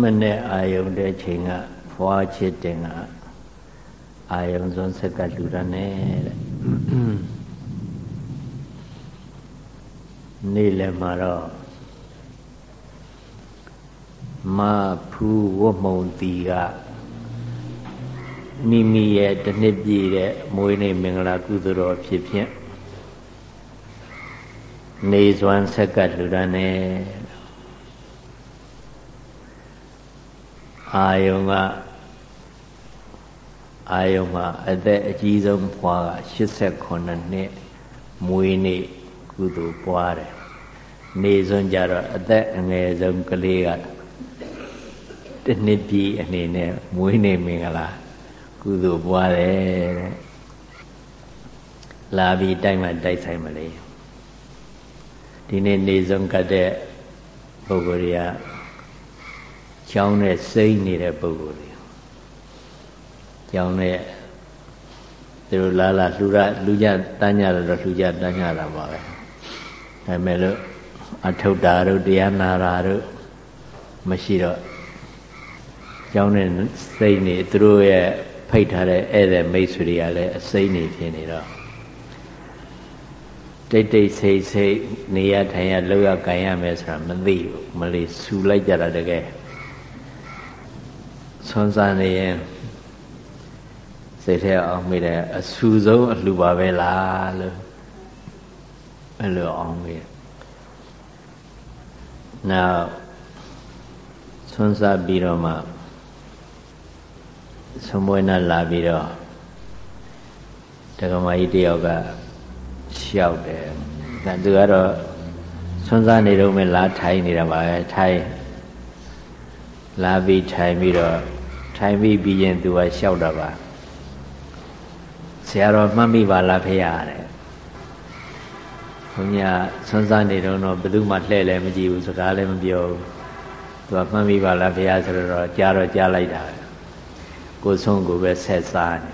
မနဲ့အာယုန်တဲ့ချိန်ကဖွာချစ်တင်ကအာယုန်စွန်းဆက်ကလူရနဲ့တဲ့နေ့လည်းမှာတော့မဖူးဝတ်မုံတီကမိမိရဲ့တနှစ်ပြည့်တဲ့မွေးနေ့မင်္ဂလာကုသိုလ်တော်ဖြစ်ဖြင့်နေစွမ်းဆက်ကလူရနဲ့ အာယုံကအာယုံမှာအသက်အကြီးဆုံးဖွားက89နှစ်မွေးနေ့ကုသိုလ်ပွားတယ်နေစွန်းကြတော့အသက်အငယ်ဆုံးကလေးကတနှစ်ပြည့်အနေနဲ့မွေးနေ့မင်္ဂလာကုသိုလ်ပွားတယ်တဲ့လာပြီးတိုက်မှတိုက်ဆိုင်မလေးဒီနေ့နေစွန်းကတဲ့ပုဂ္ဂိုလ်တွေက ကျောင်းနဲ့စိမ့်နေတဲ့ပုဂ္ဂိုလ်တွေကျောင်းနဲ့သူတို့လာလာလှူရလှူကြတန်းကြတော့လှူကြတန်းကြတာပါပဲဒါပေမဲ့လို့အထုတာတို့တရားနာတာတို့မရှိတော့ကျောင်းနဲ့စိတ်နေသူတို့ရဲ့ဖိတ်ထားတဲ့ဧည့်သည်မိတ်ဆွေတွေကလည်းအစိမ့်နေဖြစ်နေတော့တိတ်တိတ်ဆိတ်ဆိတ်နေရထိုင်ရလောက်ရကန်ရမယ်ဆိုတာမသိဘူးမလေးဆူလိုက်ကြတာတကယ် ဆွမ်းစားနေရင်စိတ်ထဲအောင်မိတယ်အဆူဆုံးအလှပါပဲလားလို့အဲ့လိုအောင်မိတယ်နောက်ဆွမ်းစားပြီးတော့မှသုံးပွဲနာလာပြီးတော့တက္ကမကြီးတယောက်ကရှောက်တယ်ဒါသူကတော့ဆွမ်းစားနေတော့မှလာထိုင်နေတာပါပဲထိုင်လာပြီးထိုင်ပြီးတော့ ထိုင်ပြီးပြီးရင်သူကလျှောက်တာပါဆရာတော်မှတ်မိပါလားဖေရတဲ့ဘုရားဆွမ်းစားနေတော့ဘယ်သူမှလှဲ့လည်းမကြည့်ဘူးစကားလည်းမပြောဘူးသူကမှတ်မိပါလားဖေရဆိုတော့ကြားတော့ကြားလိုက်တာကိုဆုံးကိုပဲဆက်စားနေ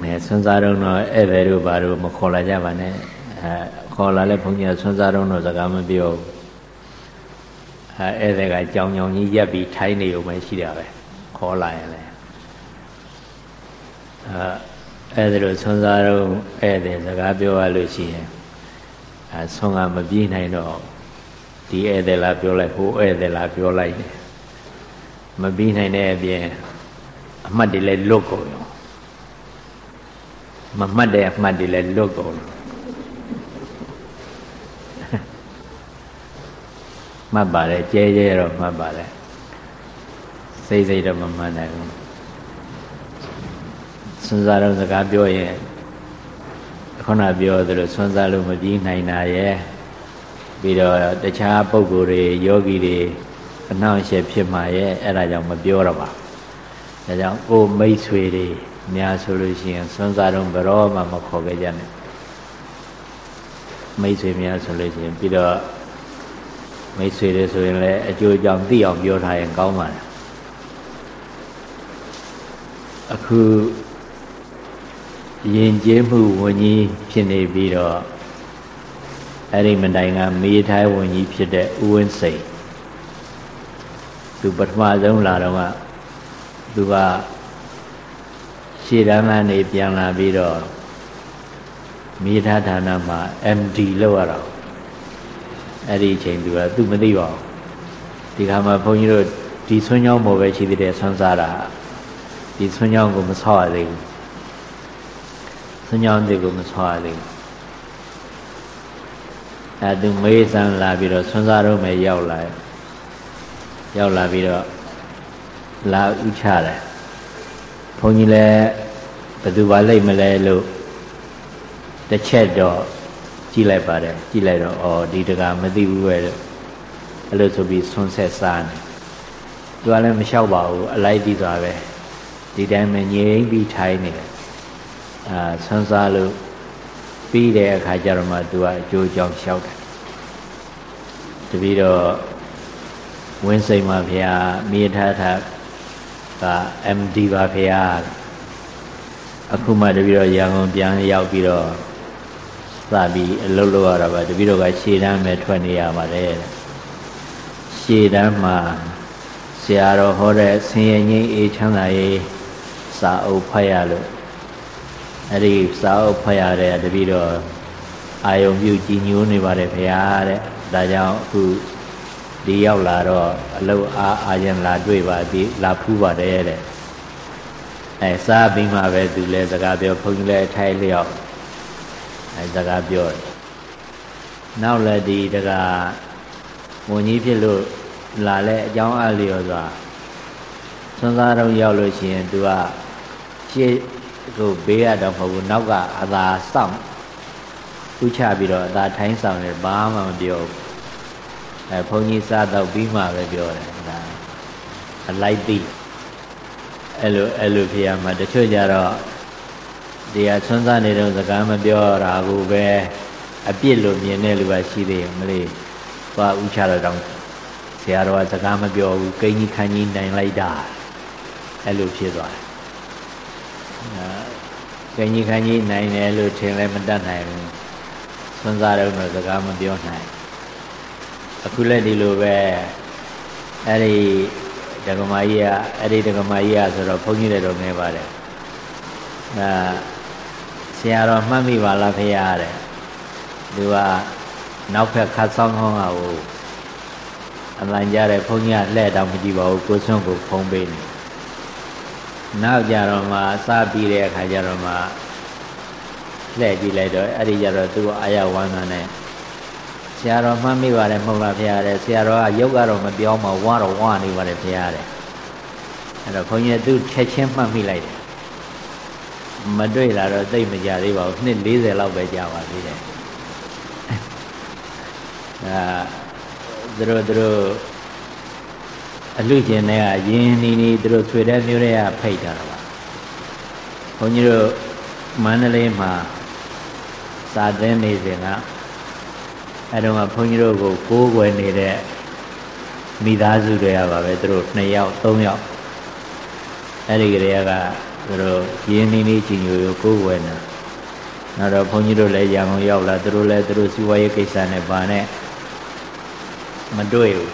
မဲဆွမ်းစားတော့ဧည့်သည်တို့ဘာတို့မခေါ်လာကြပါနဲ့အဲခေါ်လာလဲဘုန်းကြီးဆွမ်းစားတော့စကားမပြောဘူး အဲဧည့်သည်ကကြောင်ကြောင်ကြီးရက်ပြီးထိုင်းနေုံပဲရှိတာပဲခေါ်လာရင်လည်းအဲဧည့်သည်တို့ဆွမ်းစားတော့ဧည့်သည်စကားပြောရလို့ရှိရင်အဲဆွမ်းကမပြေးနိုင်တော့ဒီဧည့်သည်လားပြောလိုက်ဟိုဧည့်သည်လားပြောလိုက်မပြီးနိုင်တဲ့အပြင်အမှတ်တွေလည်းလွတ်ကုန်ရောမမှတ်တဲ့အမှတ်တွေလည်းလွတ်ကုန်ရော မှတ်ပါတယ်ကျဲကျဲတော့မှတ်ပါတယ်စိတ်စိတ်တော့မမှတ်နိုင်ဘူးစွန်းစားတော့စကားပြောရင်ခုနပြောသလိုစွန်းစားလို့မပြီးနိုင်တာရဲ့ပြီးတော့တခြားပုံကိုယ်တွေယောဂီတွေအနှောင့်အယှက်ဖြစ်မှာရဲ့အဲ့ဒါကြောင့်မပြောတော့ပါဒါကြောင့်ကိုမိတ်ဆွေတွေများဆိုလို့ရှိရင်စွန်းစားတော့ဘရောမှမခေါ်ခဲ့ကြနဲ့မိတ်ဆွေများဆိုလို့ရှိရင်ပြီးတော့ မိတ်ဆွေတွေဆိုရင်လည်းအကျိုးကြောင့်သိအောင်ပြောထားရင်ကောင်းပါတယ်အခုယဉ်ကျေးမှုဝန်ကြီးဖြစ်နေပြီးတော့အဲ့ဒီမတိုင်ကမေးထိုင်းဝန်ကြီးဖြစ်တဲ့ဦးဝင်းစိန်သူပထမဆုံးလာတော့ကသူကရှေ့တန်းကနေပြန်လာပြီးတော့မေးထားဌာနမှာ MD လောက်ရတော့ အဲ့ဒီအချိန်သူကသူမသိပါဘူးဒီခါမှာဘုန်းကြီးတို့ဒီဆွမ်းကြောင်းပေါ်ပဲရှိသေးတယ်ဆွမ်းစားတာဒီဆွမ်းကြောင်းကိုမဆောက်ရသေးဘူးဆွမ်းကြောင်းတွေကိုမဆောက်ရသေးဘူးအဲသူမေးစမ်းလာပြီးတော့ဆွမ်းစားတော့မယ်ရောက်လာရောက်လာပြီးတော့လာဥချတယ်ဘုန်းကြီးလည်းဘယ်သူပါလိမ့်မလဲလို့တစ်ချက်တော့ ကြည့်လိုက်ပါတယ်ကြည့်လိုက်တော့ဩဒီတကမသိဘူးပဲလို့အဲ့လိုဆိုပြီးဆွန်းဆက်စားနေသူကလည်းမလျှောက်ပါဘူးအလိုက်ပြီးသွားပဲဒီတိုင်းမှငြိမ်ပြီးထိုင်နေတယ်အာဆွန်းစားလို့ပြီးတဲ့အခါကျတော့မှသူကအကျိုးကြောင့်လျှောက်တယ်တပီတော့ဝင်းစိန်ပါဗျာမြေထထက MD ပါဗျာအခုမှတပီတော့ရန်ကုန်ပြန်ရောက်ပြီးတော့ စပြီးအလုပ်လုပ်ရတာပါတပည့်တော်ကရှေ့တန်းမဲ့ထွက်နေရပါတယ်ရှရှေ့တန်းမှာဆရာတော်ဟောတဲ့ဆင်းရဲငြိမ်းအေးချမ်းသာရေးစာအုပ်ဖတ်ရလို့အဲ့ဒီစာအုပ်ဖတ်ရတဲ့တပည့်တော်အာယုံပြုကြည်ညိုနေပါတယ်ခင်ဗျာတဲ့ဒါကြောင့်အခုဒီရောက်လာတော့အလုအားအာရင်လာတွေ့ပါသည်လာဖူးပါတယ်တဲ့အဲစားပြီးမှပဲသူလဲစကားပြောဘုန်းကြီးလည်းထိုင်လျောက် အဲစကားပြောတယ်နောက်လည်းဒီတကဝန်ကြီးဖြစ်လို့လာလဲအကြောင်းအလျော်စွာစွန်းစားတော့ရောက်လို့ရှိရင် तू ကရှေ့ကိုဘေးရတော့မဟုတ်ဘူးနောက်ကအသာစောင့်ဥချပြီးတော့အသာထိုင်းဆောင်တယ်ဘာမှမပြောဘူးအဲဘုန်းကြီးစားတော့ပြီးမှပဲပြောတယ်ဒါအလိုက်သိအဲ့လိုအဲ့လိုဖြစ်ရမှာတချို့ကြတော့ တရားဆွမ်းစားနေတော့စကားမပြောတာကိုပဲအပြစ်လို့မြင်တဲ့လူကရှိသေးတယ်မလေးသွားဥချတော့တောင်းဆရာတော်ကစကားမပြောဘူးကိန်းကြီးခန်းကြီးနိုင်လိုက်တာအဲ့လိုဖြစ်သွားတယ်ကိန်းကြီးခန်းကြီးနိုင်တယ်လို့ထင်လည်းမတတ်နိုင်ဘူးဆွမ်းစားတော့စကားမပြောနိုင်အခုလည်းဒီလိုပဲအဲ့ဒီဒကမာကြီးကအဲ့ဒီဒကမာကြီးကဆိုတော့ဘုန်းကြီးတွေတော့ငဲပါတယ်အဲ ဆရာတော်မှတ်မိပါလားဖေရတဲ့သူကနောက်ဖက်ခတ်ဆောင်ခေါင်းကဟိုအလံကြတဲ့ဘုန်းကြီးကလှဲ့တော့မကြည့်ပါဘူးကိုစွန့်ကိုဖုံးပေးနေနောက်ကြတော့မှစပြီးတဲ့အခါကျတော့မှလှဲ့ကြည့်လိုက်တော့အဲ့ဒီကြတော့သူ့အာရဝမ်းသာနဲ့ဆရာတော်မှတ်မိပါတယ်မဟုတ်လားဖရာတဲ့ဆရာတော်ကရုပ်ကတော့မပြောမှဝါတော့ဝါနေပါတယ်ဖရာတဲ့အဲ့တော့ခွန်ကြီးသူချက်ချင်းမှတ်မိလိုက်တယ် မတွေ့လာတော့သိမကြသေးပါဘူးနှစ်40လောက်ပဲကြာပါသေးတယ်အဲသူတို့သူတို့အလူကျင်တွေကယင်းနီနီသူတို့ဆွေတဲ့မျိုးတွေကဖိတ်တာပါဘုန်းကြီးတို့မန္တလေးမှာစာသင်နေစဉ်ကအဲတော့ဘုန်းကြီးတို့ကိုကိုးကွယ်နေတဲ့မိသားစုတွေကပါပဲသူတို့2ယောက်3ယောက်အဲ့ဒီကလေးက သူတို့ရင်းနှီးနှီးချင်းညိုကိုးကွယ်နေနောက်တော့ဘုန်းကြီးတို့လည်းရံကုန်ရောက်လာသူတို့လည်းသူတို့စီဝါရေးကိစ္စနဲ့ဗာနဲ့မတွေ့ဘူး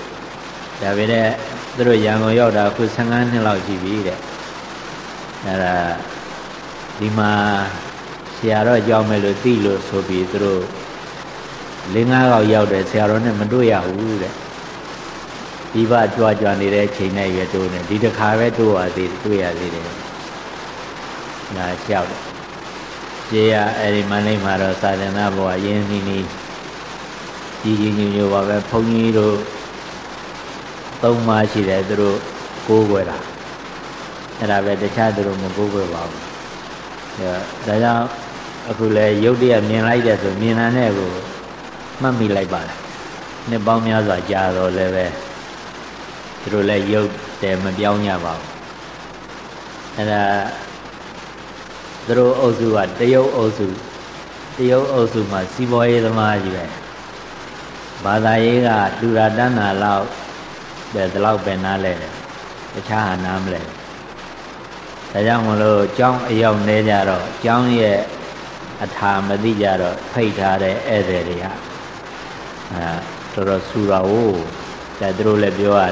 ဒါပေမဲ့သူတို့ရံကုန်ရောက်တာအခု15နှစ်လောက်ရှိပြီတဲ့အဲ့ဒါဒီမှာဆရာတော်ကြောင်းမယ်လို့သိလို့ဆိုပြီးသူတို့လေးငါးခေါက်ရောက်တယ်ဆရာတော်နဲ့မတွေ့ရဘူးတဲ့ဒီဘကြွားကြွားနေတဲ့ချိန်နဲ့ရွယ်တိုးနေဒီတစ်ခါပဲတိုးရသေးတွေ့ရသေးတယ် ငါလျှောက်တယ်ကျေးရအဲ့ဒီမန္တလေးမှာတော့သာသနာဘဝရင်းနှီးနှီးကြီးကြီးညိုညိုပါပဲဘုန်းကြီးတို့သုံးပါးရှိတယ်သူတို့ကိုးကွယ်တာအဲ့ဒါပဲတခြားသူတို့မကိုးကွယ်ပါဘူးဒါကြောင့်အခုလဲရုပ်တရက်မြင်လိုက်တဲ့ဆိုမြင်တာနဲ့ကိုမှတ်မိလိုက်ပါလားနှစ်ပေါင်းများစွာကြာတော့လည်းပဲသူတို့လည်းရုပ်တယ်မပြောင်းကြပါဘူးအဲ့ဒါ သူတို့အုပ်စုကတရုတ်အုပ်စုတရုတ်အုပ်စုမှာစီးပွားရေးသမားကြီးပဲဘာသာရေးကလူရာတန်းတာလောက်ပဲဒီလောက်ပဲနားလဲတယ်တခြားဟာနားမလဲဒါကြောင့်မလို့ကျောင်းအရောက်နေကြတော့ကျောင်းရဲ့အထာမသိကြတော့ဖိတ်ထားတဲ့ဧည့်သည်တွေကအဲတော်တော်ဆူတာကိုဒါသူတို့လည်းပြောရ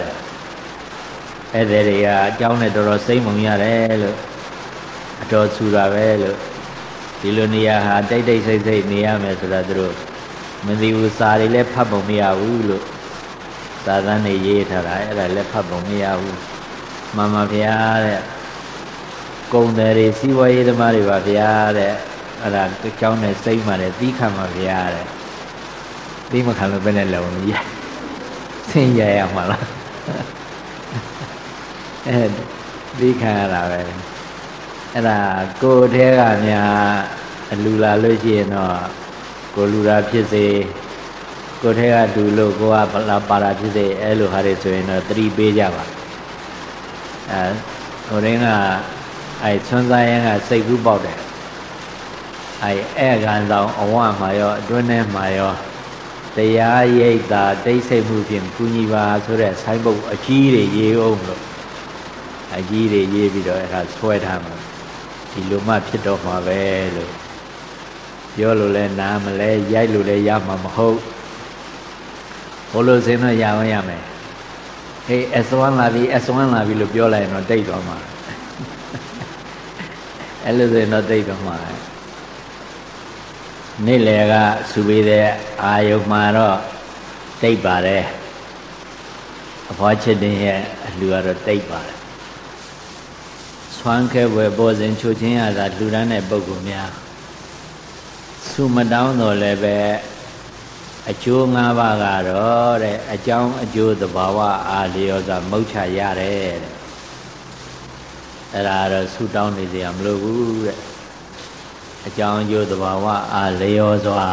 တယ်ဧည့်သည်တွေကအကြောင်းနဲ့တော်တော်စိတ်မုံရတယ်လို့အ တော်ဆူတာပဲလို့ဒီလိုနေရာဟာတိတ်တိတ်ဆိတ်ဆိတ်နေရမယ်ဆိုတာသူတို့မသိဘူးစာတွေလည်းဖတ်ပုံမရဘူးလို့သာသန်နေရေးထားတာအဲ့ဒါလည်းဖတ်ပုံမရဘူးမှန်ပါဗျာတဲ့ကုံတယ်တွေစီးပွားရေးသမားတွေပါဗျာတဲ့အဲ့ဒါကြောင်းနဲ့စိတ်မှလည်းသီးခံပါဗျာတဲ့သီးမခံလို့ဘယ်နဲ့လုံရဆင်းရရမှာလားအဲသီးခံရတာပဲ အဲ့ဒါကိုယ်ထဲကများအလူလာလို့ရှိရင်တော့ကိုလူတာဖြစ်စေကိုယ်ထဲကဒူလို့ကိုကလာပါတာဖြစ်စေအဲ့လိုဟာတွေဆိုရင်တော့သတိပေးကြပါအဲဟိုရင်းကအဲဆွမ်းစားရင်ကစိတ်ကူးပေါက်တယ်အဲအဲ့ကန်ဆောင်အဝမှာရောအတွင်းထဲမှာရောတရားရိပ်တာတိတ်ဆိတ်မှုဖြင့်ကုညီပါဆိုတဲ့ဆိုင်းပုတ်အကြီးတွေရေးအောင်လို့အကြီးတွေရေးပြီးတော့အဲ့ဒါဆွဲထားမှာ ဒီလိုမှဖြစ်တော့မှာပဲလို့ပြောလို့လဲနားမလဲရိုက်လို့လဲရမှာမဟုတ်ဘို့လို့စင်းတော့ရအောင်ရမယ်ဟေး S1 လာပြီ S1 လာပြီလို့ပြောလိုက်ရင်တော့တိတ်သွားမှာအဲ့လိုဆိုရင်တော့တိတ်သွားမှာနေ့လေကစူပေးတဲ့အာယုံမှာတော့တိတ်ပါတယ်အဖွားချစ်တဲ့ရဲ့အလှကတော့တိတ်ပါတယ် ဆွမ်းခဲဝယ်ပေါ်စဉ်ချိုချင်းရတာလှူဒန်းတဲ့ပုဂ္ဂိုလ်များစုမတောင်းတော်လည်းပဲအကျိုး၅ပါးကတော့တဲ့အကြောင်းအကျိုးသဘာဝအာလျော်စွာမုတ်ချရတယ်တဲ့အဲ့ဒါတော့ဆူတောင်းနေစရာမလိုဘူးတဲ့အကြောင်းအကျိုးသဘာဝအာလျော်စွာ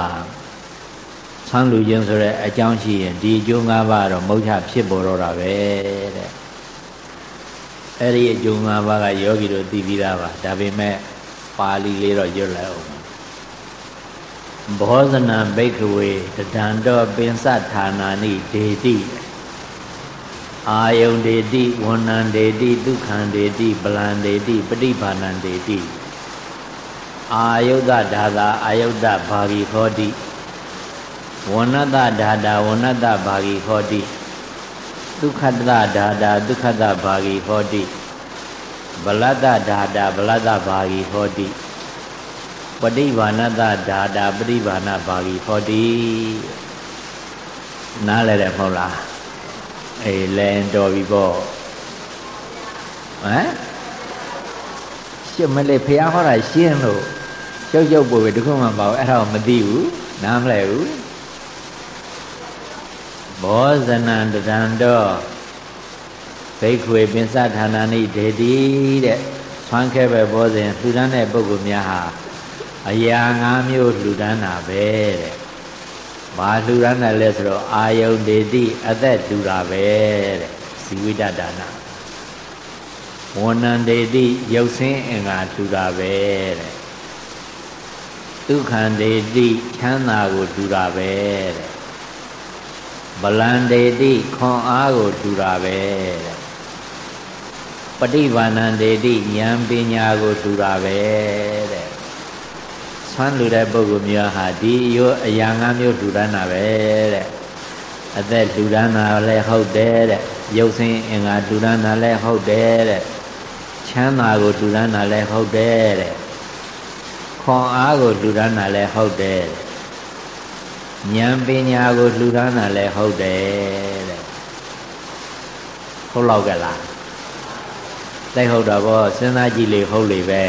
ဆန်းလူခြင်းဆိုတဲ့အကြောင်းရှိရင်ဒီအကျိုး၅ပါးတော့မုတ်ချဖြစ်ပေါ်တော့တာပဲတဲ့ အဲ့ဒီအကျိုး၅ပါးကယောဂီတို့သိပြီးသားပါဒါပေမဲ့ပါဠိလေးတော့ရွတ်လိုက်အောင်ဘောဇနံဘိက္ခဝေတဒံတောပင်စဌာနာနိဒေတိအာယုန်ဒေတိဝဏ္ဏံဒေတိဒုက္ခံဒေတိပလံဒေတိပฏิဘာဏံဒေတိအာယုဒ္ဒဒါသာအာယုဒ္ဒဘာဂီဟောတိဝဏ္ဏတဒါတာဝဏ္ဏတဘာဂီဟောတိ ဒုက္ခတဒါတာဒုက္ခတဘာဂီဟောတိဗလတ္တဒါတာဗလတ္တဘာဂီဟောတိပฏิဘာဏတဒါတာပฏิဘာဏဘာဂီဟောတိနားလဲတယ်မဟုတ်လားအေးလဲတော်ပြီပေါ့ဟမ်ရှင်းမလေးဖះဟောတာရှင်းလို့ရုပ်ရုပ်ပို့ပဲတခုမှမပေါ့အဲ့ဒါကိုမသိဘူးနားမလဲဘူး ဘောဇနံတံတောဘိက္ခွေပင်စဌာနာနိဒေတိတဲ့ဆွမ်းခဲပဲဘောဇင်လှူဒန်းတဲ့ပုဂ္ဂိုလ်များဟာအရာ၅မျိုးလှူဒန်းတာပဲတဲ့ဘာလှူဒန်းတယ်လဲဆိုတော့အာယုန်ဒေတိအသက်လှူတာပဲတဲ့ဇီဝိတဒါနဝဏ္ဏံဒေတိရုပ်ဆင်းအင်္ဂါလှူတာပဲတဲ့ဒုက္ခံဒေတိချမ်းသာကိုလှူတာပဲတဲ့ ဗလံဒေတိခွန်အားကိုလှူတာပဲတဲ့ပฏิဘာဏံဒေတိဉာဏ်ပညာကိုလှူတာပဲတဲ့ဆွမ်းလူတဲ့ပုဂ္ဂိုလ်မျိုးဟာဒီရိုးအရာငါးမျိုးလှူဒန်းတာပဲတဲ့အသက်လှူဒန်းတာလည်းဟုတ်တယ်တဲ့ရုပ်ဆင်းအင်္ဂါလှူဒန်းတာလည်းဟုတ်တယ်တဲ့ချမ်းသာကိုလှူဒန်းတာလည်းဟုတ်တယ်တဲ့ခွန်အားကိုလှူဒန်းတာလည်းဟုတ်တယ် ဉာဏ်ပညာကိုလှူဒန်းတာလည်းဟုတ်တယ်တဲ့ဟုတ်တော့ကြလားတိုက်ဟုတ်တော့ဗောစဉ်းစားကြည့်လေဟုတ်လေပဲ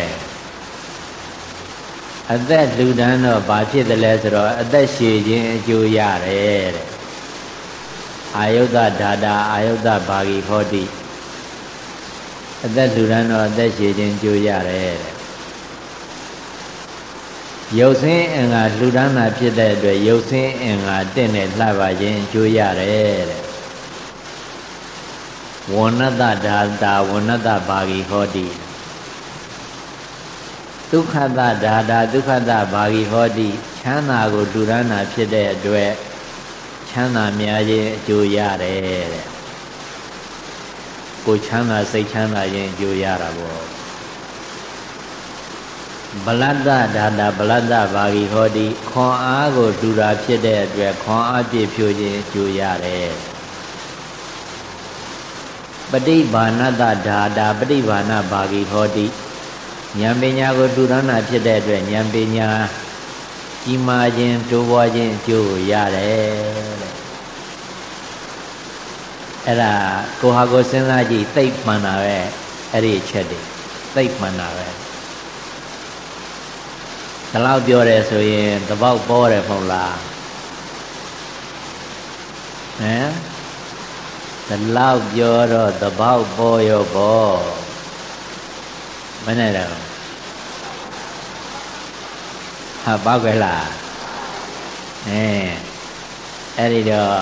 အသက်လူဒန်းတော့ဘာဖြစ်တယ်လဲဆိုတော့အသက်ရှည်ခြင်းအကျိုးရတယ်တဲ့အာယုဒ္ဒဒါတာအာယုဒ္ဒဘာဂီဟောတိအသက်လူဒန်းတော့အသက်ရှည်ခြင်းအကျိုးရတယ်တဲ့ ရုပ်ဆင်းအင်္ဂါလှူဒန်းတာဖြစ်တဲ့အတွက်ရုပ်ဆင်းအင်္ဂါတင့်နဲ့လှပါခြင်းအကျိုးရတယ်တဲ့ဝဏ္ဏတဒါတာဝဏ္ဏတဘာဂီဟောတိဒုက္ခတဒါတာဒုက္ခတဘာဂီဟောတိချမ်းသာကိုလူရဏဖြစ်တဲ့အတွက်ချမ်းသာများခြင်းအကျိုးရတယ်တဲ့ကိုချမ်းသာစိတ်ချမ်းသာခြင်းအကျိုးရတာပေါ့ ဗလတ္တဒါတာဗလတ္တဘာဂီဟောတိခွန်အားကိုလူတာဖြစ်တဲ့အတွက်ခွန်အားပြည့်ဖြိုးခြင်းအကျိုးရတယ်ပฏิဘာဏတဒါတာပฏิဘာဏဘာဂီဟောတိဉာဏ်ပညာကိုတူရဏဖြစ်တဲ့အတွက်ဉာဏ်ပညာကြီးမားခြင်းတိုးပွားခြင်းအကျိုးကိုရတယ်တဲ့အဲ့ဒါကိုဟာကိုစဉ်းစားကြည့်သိပ်မှန်တာပဲအဲ့ဒီအချက်တွေသိပ်မှန်တာပဲ ဒီလောက်ပြောတယ်ဆိုရင်တပေါက်ပေါ်တယ်မဟုတ်လားဟမ်ဒီလောက်ပြောတော့တပေါက်ပေါ်ရောပေါ့မနဲ့တော့ဟာပေါက်ကြလားအဲအဲ့ဒီတော့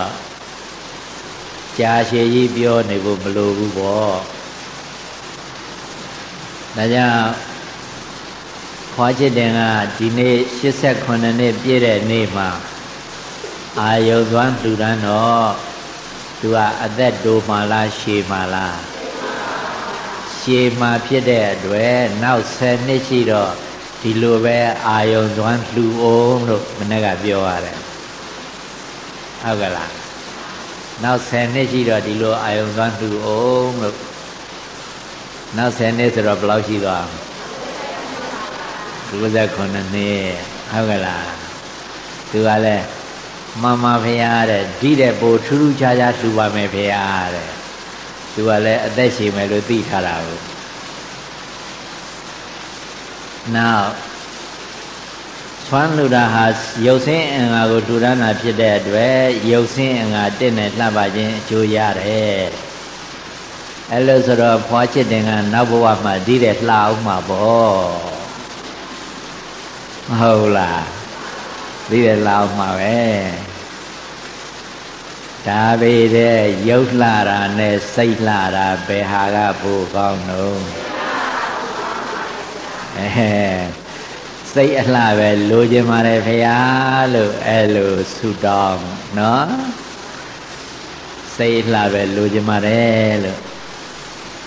ကြာရှည်ကြီးပြောနေဖို့မလိုဘူးပေါ့ဒါကြောင့် ခွာချစ်တင်ကဒီနေ့89နှစ်ပြည့်တဲ့နေ့မှာအာယုသွမ်းလှူဒန်းတော့သူကအသက်တိုးမှလားရှည်မှလားရှည်မှဖြစ်တဲ့အတွက်နောက်10နှစ်ရှိတော့ဒီလိုပဲအာယုံသွမ်းလှူအောင်လို့မနေ့ကပြောရတယ်ဟုတ်ကလားနောက်10နှစ်ရှိတော့ဒီလိုအာယုံသွားလှူအောင်လို့နောက်10နှစ်ဆိုတော့ဘယ်လောက်ရှိသွား 59နှစ်ဟုတ်ကလားသူကလည်းမမဖရာတဲ့ဒီတဲ့ပိုထူးထူးခြားခြားလှူပါမယ်ဖရာတဲ့သူကလည်းအသက်ရှင်မယ်လို့သိထားတာကိုနောက်ဆွမ်းလူတာဟာရုပ်ဆင်းအင်္ဂါကိုထူထမ်းတာဖြစ်တဲ့အတွက်ရုပ်ဆင်းအင်္ဂါတင့်နဲ့လှပ်ပါခြင်းအကျိုးရတယ်အဲ့လိုဆိုတော့ဖွာချစ်တင်ကနောက်ဘဝမှာဒီတဲ့လှအောင်မှာပေါ့မ ဟုတ်လားဒီတဲ့လှအောင်မှာပဲဒါပေတဲ့ရုပ်လှတာနဲ့စိတ်လှတာဘယ်ဟာကပိုကောင်းတော့အဲစိတ်အလှပဲလိုချင်ပါတယ်ဖေယားလို့အဲလိုဆုတောင်းနော်စိတ်အလှပဲလိုချင်ပါတယ်လို့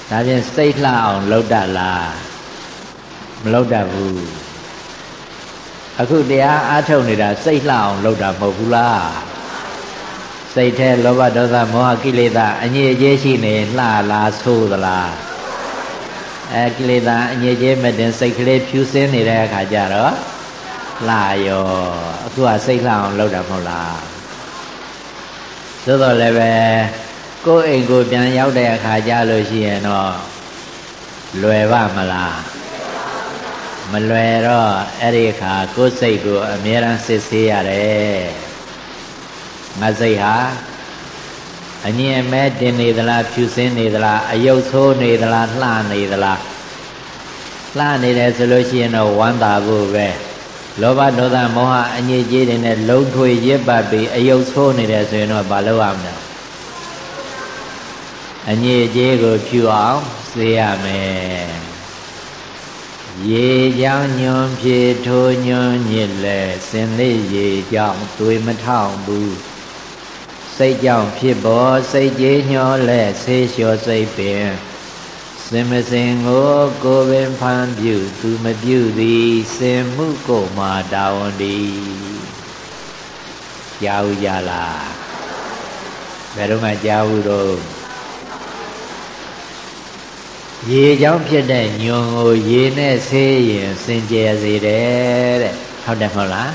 ဒါပြင်စိတ်လှအောင်လုပ်တတ်လားမလုပ်တတ်ဘူး အခုတရားအားထုတ်နေတာစိတ်လှအောင်လုပ်တာမဟုတ်ဘူးလားစိတ်ထဲလောဘဒေါသမောဟကိလေသာအငြိအကျေးရှိနေလှလားဆိုးသလားအဲကိလေသာအငြိကျေးမတင်စိတ်ကလေးဖြူစင်းနေတဲ့အခါကျတော့လှရောအခုကစိတ်လှအောင်လုပ်တာမဟုတ်လားသို့တော်လည်းပဲကိုယ်အိမ်ကိုပြန်ရောက်တဲ့အခါကျလို့ရှိရင်တော့လွယ်ပါမလား မလွယ်တော့အဲ့ဒီအခါကိုယ်စိတ်ကိုအမြဲတမ်းစစ်ဆေးရတယ်ငါစိတ်ဟာအငြင်းမဲတင်နေသလားဖြူစင်းနေသလားအယုတ်ဆိုးနေသလားလှနေသလားလှနေတယ်ဆိုလို့ရှိရင်တော့ဝမ်းသာဖို့ပဲလောဘဒေါသမောဟအငြိကြီးတွေနဲ့လုံထွေရစ်ပတ်ပြီးအယုတ်ဆိုးနေတယ်ဆိုရင်တော့မလုပ်ရမလဲအငြိကြီးကိုဖြူအောင်စေရမယ် ရေကြောင်ညွန်ဖြေထိုးညွန်ညစ်လဲစင်လေးရေကြောင်သွေမထောင်ဘူးစိတ်ကြောင့်ဖြစ်ပေါ်စိတ်ကြီးညှောလဲဆေးလျှော်စိတ်ပင်စင်မစင်ကိုကိုပင်ဖန်ပြုသူမပြုသည်စင်မှုကိုမာတာဝန်ဒီကြားဦးကြလားဘယ်တော့မှကြားဘူးတော့ ရေကြောင့်ဖြစ်တဲ့ညွန်ကိုရေနဲ့ဆေးရင်စင်ကြယ်စေတယ်တဲ့ဟုတ်တယ်မဟုတ်လား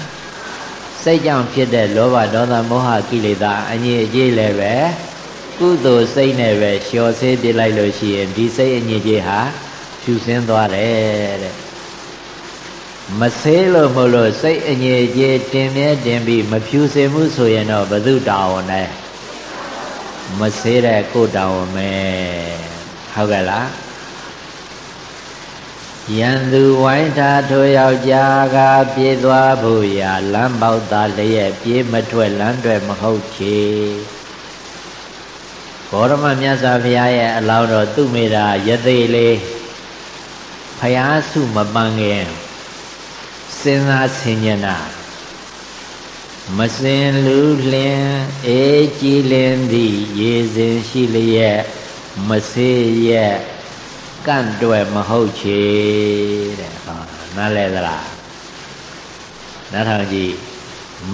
စိတ်ကြောင့်ဖြစ်တဲ့လောဘဒေါသမောဟကိလေသာအငြိအကျေးလည်းပဲကုသိုလ်စိတ်နဲ့ပဲလျှော်ဆေးပြလိုက်လို့ရှိရင်ဒီစိတ်အငြိအကျေးဟာဖြူစင်းသွားတယ်တဲ့မဆေးလို့မလို့စိတ်အငြိအကျေးတင်မြဲတင်ပြီးမဖြူစင်မှုဆိုရင်တော့ဘု து တာဝန်နဲ့မဆေးတဲ့ကိုတာဝန်ပဲဟုတ်ကဲ့လား ရန်သူဝိုင်းထားထိုယောက်ျားကပြေးသွားဖို့ရာလမ်းပေါက်သားလျက်ပြေးမထွက်လမ်းတွေမဟုတ်ချေဘောရမမြတ်စွာဘုရားရဲ့အလောင်းတော်သူမေတာယသိလေးဖယားစုမပန်းခင်စဉ်းစားဆင်ញနာမစင်လူလင်းအေးကြည်လင်းသည့်ရေစဉ်ရှိလျက်မဆေးရဲ့ ကန့်တွယ်မဟုတ်ချေတဲ့ဟောနားလဲသလားနားထောင်ကြည့်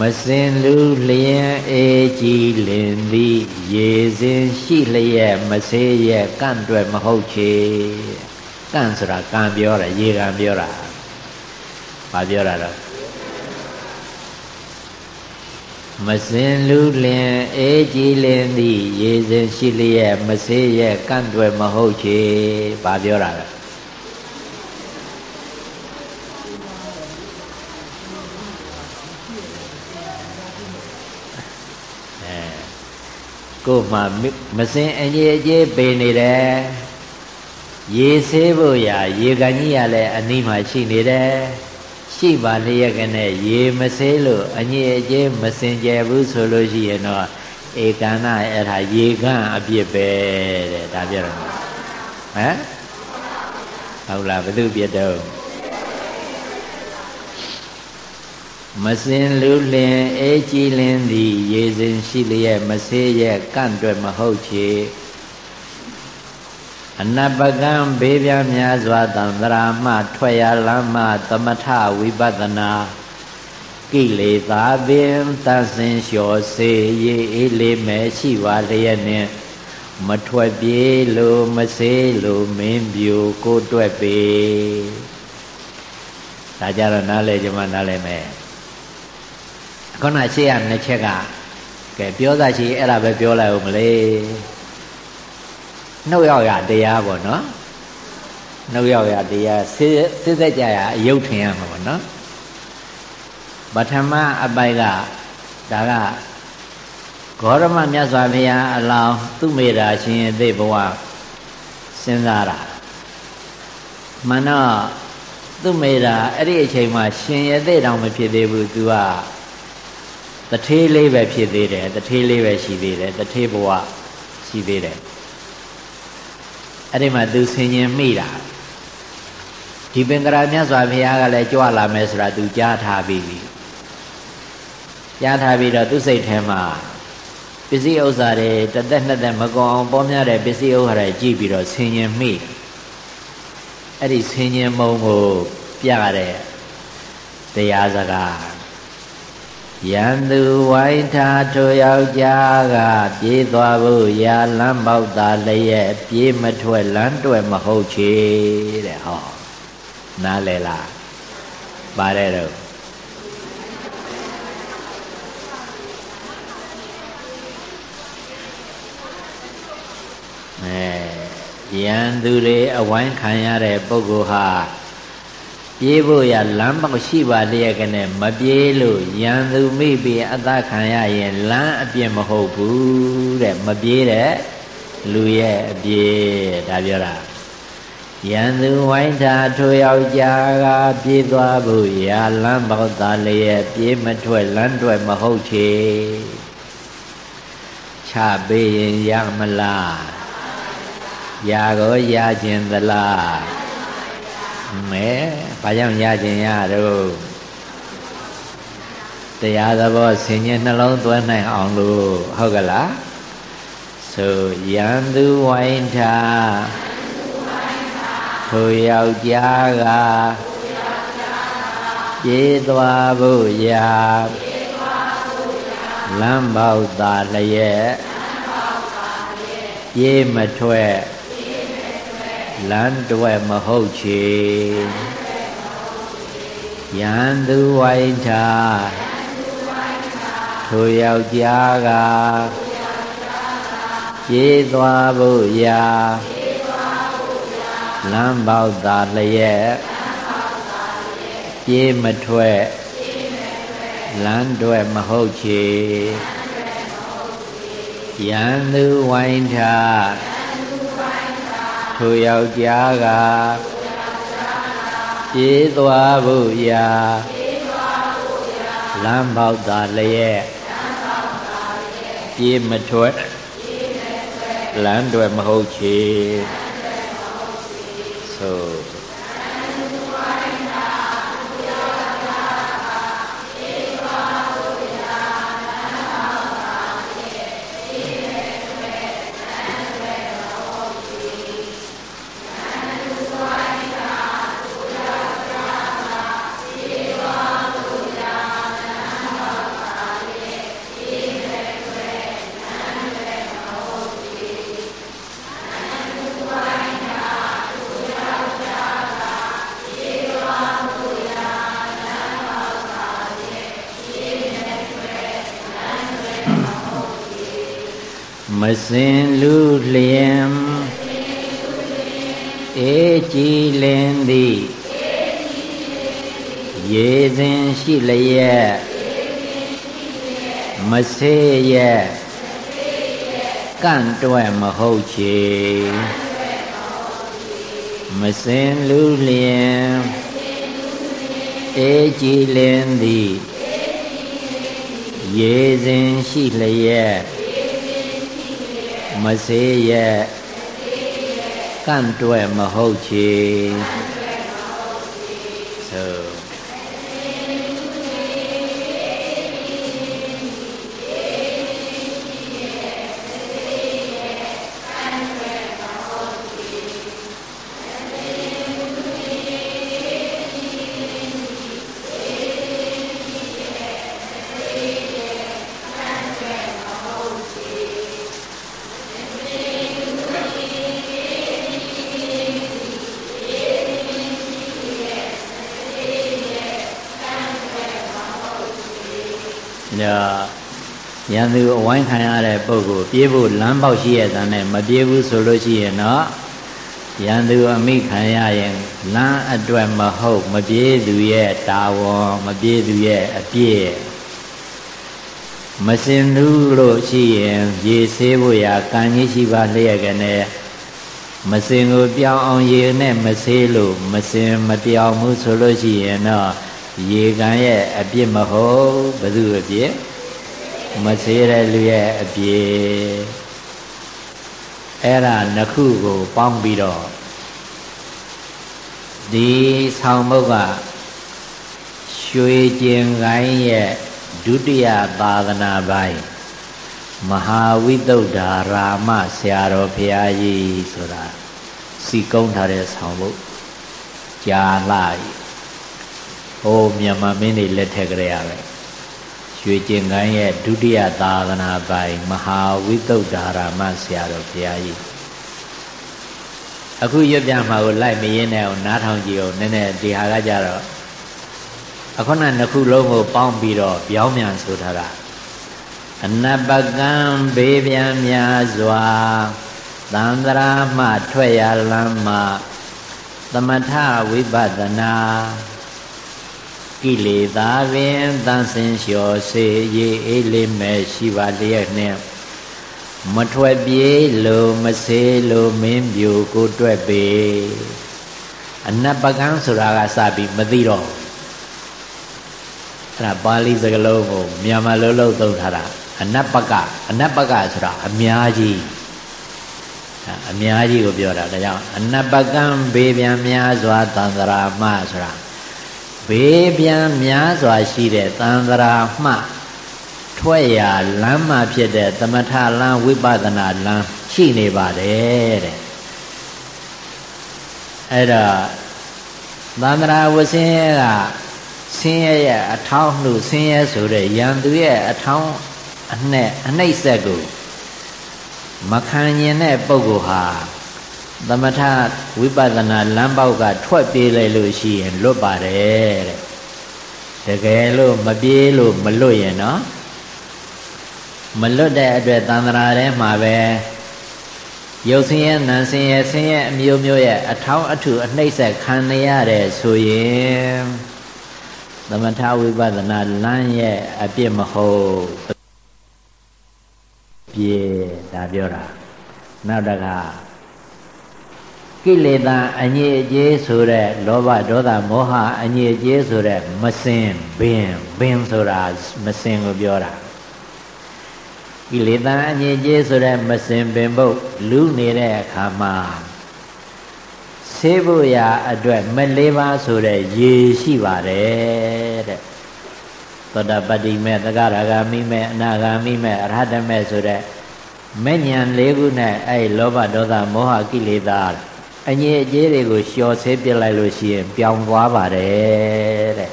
မစင်လူလျင်အေးကြည်လင်သည်ရေစဉ်ရှိလျက်မဆေးရဲ့ကန့်တွယ်မဟုတ်ချေကန့်ဆိုတာကံပြောတာရေကံပြောတာဘာပြောတာတော့ မစင်လူလင်အေးကြည်လင်သည် ရေစဉ်ရှိလျက်မဆေးရဲ့ကန့်တွယ်မဟုတ်ချေဘာပြောတာလဲကို့မှာမစင်အကြီးအကြီးပေနေတယ်ရေဆေးဖို့ရာ ရေကန်ကြီးရလည်းအနီးမှာရှိနေတယ် ရှိပါလျက်ကနဲ့ရေမဆေးလို့အညစ်အကြေးမစင်ကြယ်ဘူးဆိုလို့ရှိရင်တော့ဧကန္နအဲ့ဒါရေကန့်အပြစ်ပဲတဲ့ဒါပြောတယ်ဟမ်ဟုတ်လားဘယ်သူပြတ်တော့မစင်လူလင်အေးကြည်လင်သည် ရေစဉ်ရှိလျက်မဆေးရဲ့ကန့်တွယ်မဟုတ်ချေ အနပကံဘေးပြားများစွာသံသရာမှထွက်ရလမ်းမှသမထဝိပဿနာကိလေသာပင်သဆင်လျှော်စေရေအေးလေးမဲရှိပါလျက်နှင့်မထွက်ပြေးလို့မစေးလို့မင်းပြူကိုတွက်ပေဒါကြတော့နားလဲကြမှာနားလဲမယ်ခုနရှေ့ရနှစ်ချက်ကကဲပြောသားရှိအဲ့ဒါပဲပြောလိုက်ဦးမလေး နှုတ်ရောက်ရတရားပေါ့နော်နှုတ်ရောက်ရတရားစစ်စစ်သက်ကြရအယုတ်ထင်ရမှာပေါ့နော်ပထမအပိုက်ကဒါကဂေါရမမြတ်စွာဘုရားအလောင်းသူမေတာရှင်အသိဘဝစဉ်းစားတာမှန်တော့သူမေတာအဲ့ဒီအချိန်မှာရှင်ရသိတောင်မဖြစ်သေးဘူး तू ကတထေးလေးပဲဖြစ်သေးတယ်တထေးလေးပဲရှိသေးတယ်တထေးဘဝရှိသေးတယ် အဲ့ဒီမှာ तू ဆင်ញင်မိတာဒီပင်ကရာမြတ်စွာဘုရားကလည်းကြွလာမယ်ဆိုတာ तू ကြားထားပြီးပြီကြားထားပြီးတော့သူ့စိတ်ထဲမှာပစ္စည်းဥစ္စာတွေတသက်နှစ်သက်မကောအောင်ပေါများတဲ့ပစ္စည်းဥစ္စာတွေကြည့်ပြီးတော့ဆင်ញင်မိအဲ့ဒီဆင်ញင်မုံကိုပြတဲ့တရားစကား ယံသူဝိုင်းထားထိုယောက်ျားကပြေးသွားဖို့ရာလမ်းပေါက်သာလျက်ပြေးမထွက်လမ်းတွယ်မဟုတ်ချေတဲ့ဟောနားလေလားပါတယ်တော့အဲရန်သူတွေအဝိုင်းခံရတဲ့ပုဂ္ဂိုလ်ဟာ ပြေးဖို့ရလမ်းပေါက်ရှိပါလျက်ကနဲ့မပြေးလို့ရန်သူမိပြီးအသက်ခံရရင်လမ်းအပြစ်မဟုတ်ဘူးတဲ့မပြေးတဲ့လူရဲ့အပြစ်ဒါပြောတာရန်သူဝိုင်းထားထိုယောက်ျားကပြေးသွားဖို့ရလမ်းပေါက်သားလျက်ပြေးမထွက်လမ်းထွက်မဟုတ်ချေချပေးရင်ရမလားရာကိုရခြင်းသလားမဲ ဘာကြောင့်ရခြင်းရတော့တရားသဘောဆင်ញနှလုံးသွင်းနိုင်အောင်လို့ဟုတ်ကလားဆိုရန်သူဝိုင်းထားထိုယောက်ျားကပြေးသွားဖို့ရာလမ်းပေါက်သာလျက်ပြေးမထွက်လမ်းတွယ်မဟုတ်ချေ ယံသူဝိုင်းထာထိုယောက်ျားကပြေးသွားဖို့ရာလမ်းပေါက်သာလျက်ပြေးမထွက်လမ်းတွယ်မဟုတ်ချေယံသူဝိုင်းထားထိုယောက်ျားက ပြေးသွားဖို့ရာလမ်းပေါက်သာလျက်ပြေးမထွက်လမ်းတွေမဟုတ်ချေ န့်တွယ်မဟုတ်ချေမစင်လူလျင်အေကြည်လင်သည်ရေစဉ်ရှိလျက်မစေးရဲ့ကန့်တွယ်မဟုတ်ချေဆို န်သူအဝိုင်းခံရတဲ့ပုဂ္ဂိုလ်ပြေးဖို့လမ်းပေါက်ရှိရတဲ့နဲ့မပြေးဘူးဆိုလို့ရှိရင်တော့ရန်သူအမိခံရရင်လမ်းအတွက်မဟုတ်မပြေးသူရဲ့တာဝန်မပြေးသူရဲ့အပြည့်မစင်ဘူးလို့ရှိရင်ရေဆေးဖို့ရာကံကြီးရှိပါလျက်ကနေမစင်ကိုပြောင်းအောင်ရေနဲ့မဆေးလို့မစင်မပြောင်းဘူးဆိုလို့ရှိရင်တော့ရေကံရဲ့အပြစ်မဟုတ်ဘယ်သူအပြစ် မဆေးတဲ့လူရဲ့အပြစ်အဲ့ဒါနှစ်ခုကိုပေါင်းပြီးတော့ဒီဆောင်မုတ်ကရွှေကျင်ကိုင်းရဲ့ဒုတိယသာသနာပိုင်းမဟာဝိသုဒ္ဓရာမဆရာတော်ဘုရားကြီးဆိုတာစီကုံးထားတဲ့ဆောင်မုတ်ကြာလာဟိုမြန်မာမင်းတွေလက်ထက်ကလေးရပဲ ရွှေကျင်ကိုင်းရဲ့ဒုတိယသာသနာပိုင်မဟာဝိသုဒ္ဓရာမဆရာတော်ဘုရားကြီးအခုရွတ်ပြမှာကိုလိုက်မရင်းနဲ့အောင်နားထောင်ကြည့်အောင်နည်းနည်းဒီဟာကကြတော့အခုနနှစ်ခုလုံးကိုပေါင်းပြီးတော့ပြောင်းပြန်ဆိုထားတာအနပကံဘေးပြန်များစွာသံဃာမှထွက်ရလမ်းမှသမထဝိပဿနာ ကိလေသာပင်တန်ဆင်လျှော်စေရေအေးလေးမဲ့ရှိပါလျက်နှင့်မထွက်ပြေးလို့မစေးလို့မင်းပြူကိုတွက်ပေအနပကံဆိုတာကစပြီးမသိတော့အဲ့ဒါပါဠိစကားလုံးကိုမြန်မာလိုလို့သုံးထားတာအနပကအနပကဆိုတာအများကြီးအများကြီးကိုပြောတာဒါကြောင့်အနပကံဘေးပြန်များစွာတန္တရာမဆိုတာ ဘေးပြန်များစွာရှိတဲ့သံဃာမှထွက်ရာလမ်းမှဖြစ်တဲ့သမထလမ်းဝိပဿနာလမ်းရှိနေပါတယ်တဲ့အဲ့တော့သံဃာဝဆင်းရဲကဆင်းရဲရဲ့အထောင်းမှုဆင်းရဲဆိုတဲ့ယံသူရဲ့အထောင်းအနှဲ့အနှိမ့်ဆက်ကိုမခံရင်တဲ့ပုဂ္ဂိုလ်ဟာ သမထဝိပဿနာလမ်းပေါက်ကထွက်ပြေးလိုက်လို့ရှိရင်လွတ်ပါတယ်တဲ့တကယ်လို့မပြေးလို့မလွတ်ရင်နော်မလွတ်တဲ့အတွက်သံဃာထဲမှာပဲရုပ်ဆင်းရဲနာမ်ဆင်းရဲဆင်းရဲအမျိုးမျိုးရဲ့အထောင်းအထုအနှိမ့်ဆက်ခံရတဲ့ဆိုရင်သမထဝိပဿနာလမ်းရဲ့အပြစ်မဟုတ်ပြေဒါပြောတာနောက်တက ကိလေသာအညစ်အကြေးဆိုတဲ့လောဘဒေါသမောဟအညစ်အကြေးဆိုတဲ့မစင်ဘင်ဘင်ဆိုတာမစင်ကိုပြောတာကိလေသာအညစ်အကြေးဆိုတဲ့မစင်ပင်ပုတ်လူနေတဲ့အခါမှာဆေးဖို့ရာအတွက်မလေးပါဆိုတဲ့ရေရှိပါတယ်တဲ့သောတာပတ္တိမေသဂရဂာမိမေအနာဂာမိမေအရဟတမေဆိုတဲ့မဲ့ညာလေးခုနဲ့အဲ့လောဘဒေါသမောဟကိလေသာ အငြိအကျေးတွေကိုလျှော်ဆေးပြစ်လိုက်လို့ရှိရင်ပြောင်းသွားပါတယ်တဲ့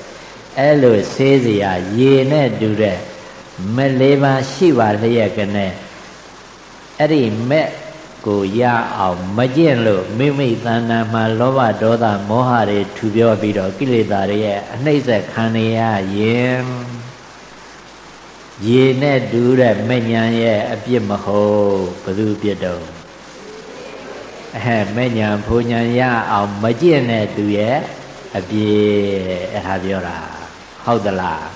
အဲ့လိုဆေးစရာရေနဲ့တူတဲ့မလေးပါရှိပါလျက်ကနဲ့အဲ့ဒီမဲ့ကိုရအောင်မကျင့်လို့မိမိတဏ္ဍာမှာလောဘဒေါသမောဟတွေထူပြောပြီးတော့ကိလေသာတွေရဲ့အနှိမ့်ဆက်ခံရရင်ရေနဲ့တူတဲ့မဉ္ဇဉ်ရဲ့အပြစ်မဟုတ်ဘယ်သူပြစ်တော့ အဲမဲ့ညာဘုံညာရအောင်မကျင့်တဲ့သူရဲ့အပြည့်အဲ့ဒါပြောတာဟုတ်သလား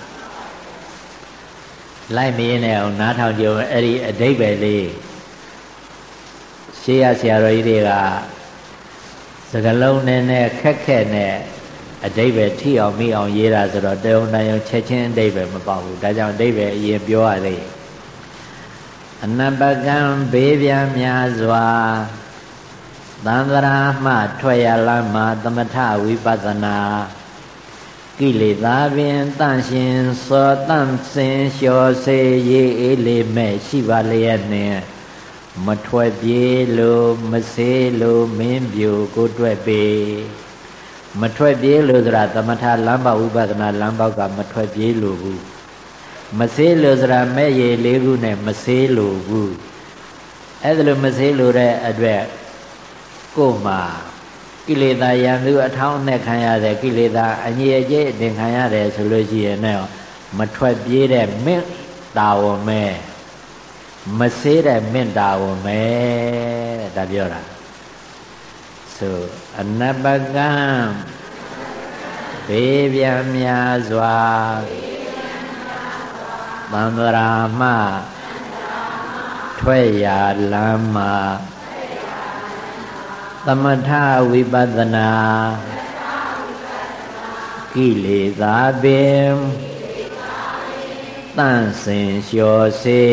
လိုက်မင်းနဲ့အောင်နားထောင်ကြအဲ့ဒီအတိတ်ပဲလေးရှေးရဆရာတော်ကြီးတွေကစကလုံးနဲ့နဲ့ခက်ခက်နဲ့အတိတ်ပဲထိအောင်မိအောင်ရေးတာဆိုတော့တေုံနိုင်အောင်ချက်ချင်းအတိတ်ပဲမပေါက်ဘူးဒါကြောင့်အတိတ်ပဲအရင်ပြောရသေးအနပကံဘေးပြန်များစွာ သံဃာမှထွက်ရလမ်းမှာသမထဝိပဿနာကိလေသာပင်တန့်ရှင်စောတန့်စင်လျှော်စေရေးအေးလေးမဲ့ရှိပါလျက်နှင့်မထွက်ပြေးလို့မစေးလို့မင်းပြူကိုတွက်ပေမထွက်ပြေးလို့ဆိုတာသမထလမ်းပေါဝိပဿနာလမ်းပေါကမထွက်ပြေးလို့ဘူးမစေးလို့ဆိုတာမဲ့ရည်လေးခုနဲ့မစေးလို့ဘူးအဲ့ဒါလို့မစေးလို့တဲ့အတွက် ကိုယ်မှာကိလေသာရံသူအထောင်းနဲ့ခံရတဲ့ကိလေသာအငြိအကျေးအတင်ခံရတယ်ဆိုလို့ရှိရင်လည်းမထွက်ပြေးတဲ့မင်းတာဝန်မဲမဆေးတဲ့မင့်တာဝန်မဲတဲ့ဒါပြောတာဆိုအနပကံဘေးပြများစွာသံဃာမထွက်ရာလမ်းမှာ သမထဝိပဿနာကိလေသာပင်တန့်စင်လျှော်စေ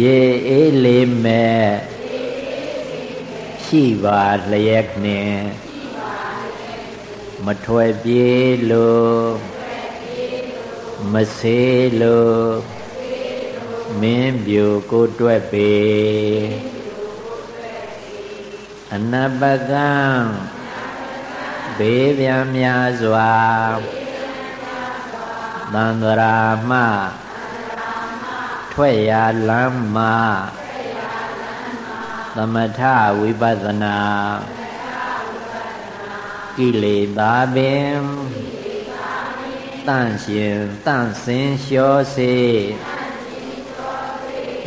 ရေအေးလေးမဲ့ရှိပါလျက်နှင့်မထွယ်ပြေလို့မဆေးလို့မင်းပြူကိုတွက်ပေ အနပကံဘေးပြများစွာသန္တရာမထွက်ရာလမ်းမှာသမထဝိပဿနာကိလေသာပင်တန့်ရှင်တန့်စင်လျှောစေ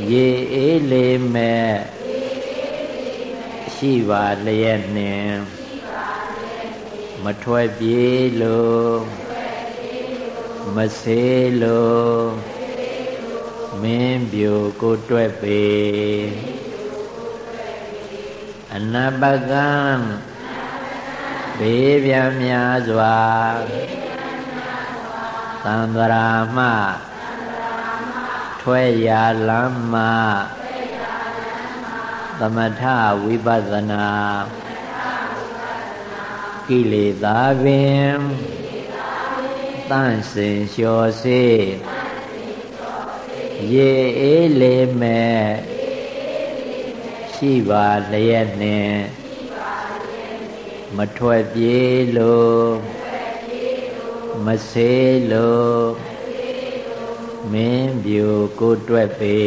ရေအေးလေးမဲ့ ရှိပါလျက်နှင့်မထွက်ပြေးလို့မဆေးလို့မင်းပြိုကိုတွက်ပေအနပကံဘေးပြများစွာသံဃာမထွက်ရာလမ်းမှာ သမထဝိပဿနာကိလေသာပင်တန့်စင်လျှော်စေရေအေးလေးမဲ့ရှိပါလျက်နှင့်မထွက်ပြေးလို့မဆေးလို့မင်းပြူကိုတွက်ပေ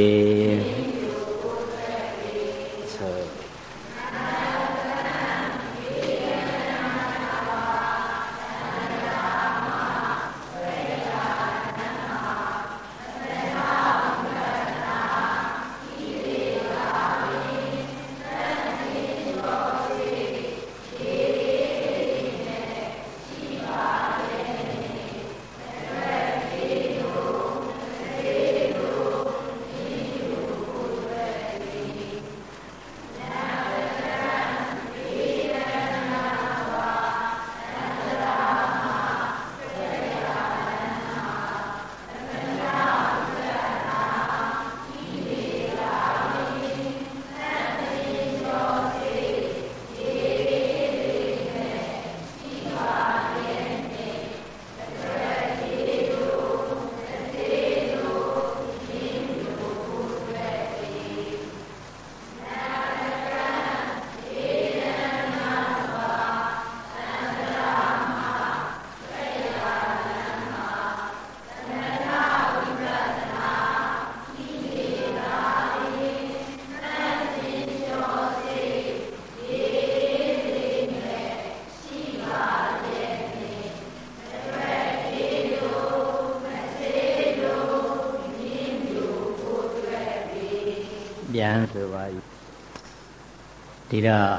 ဒီတော့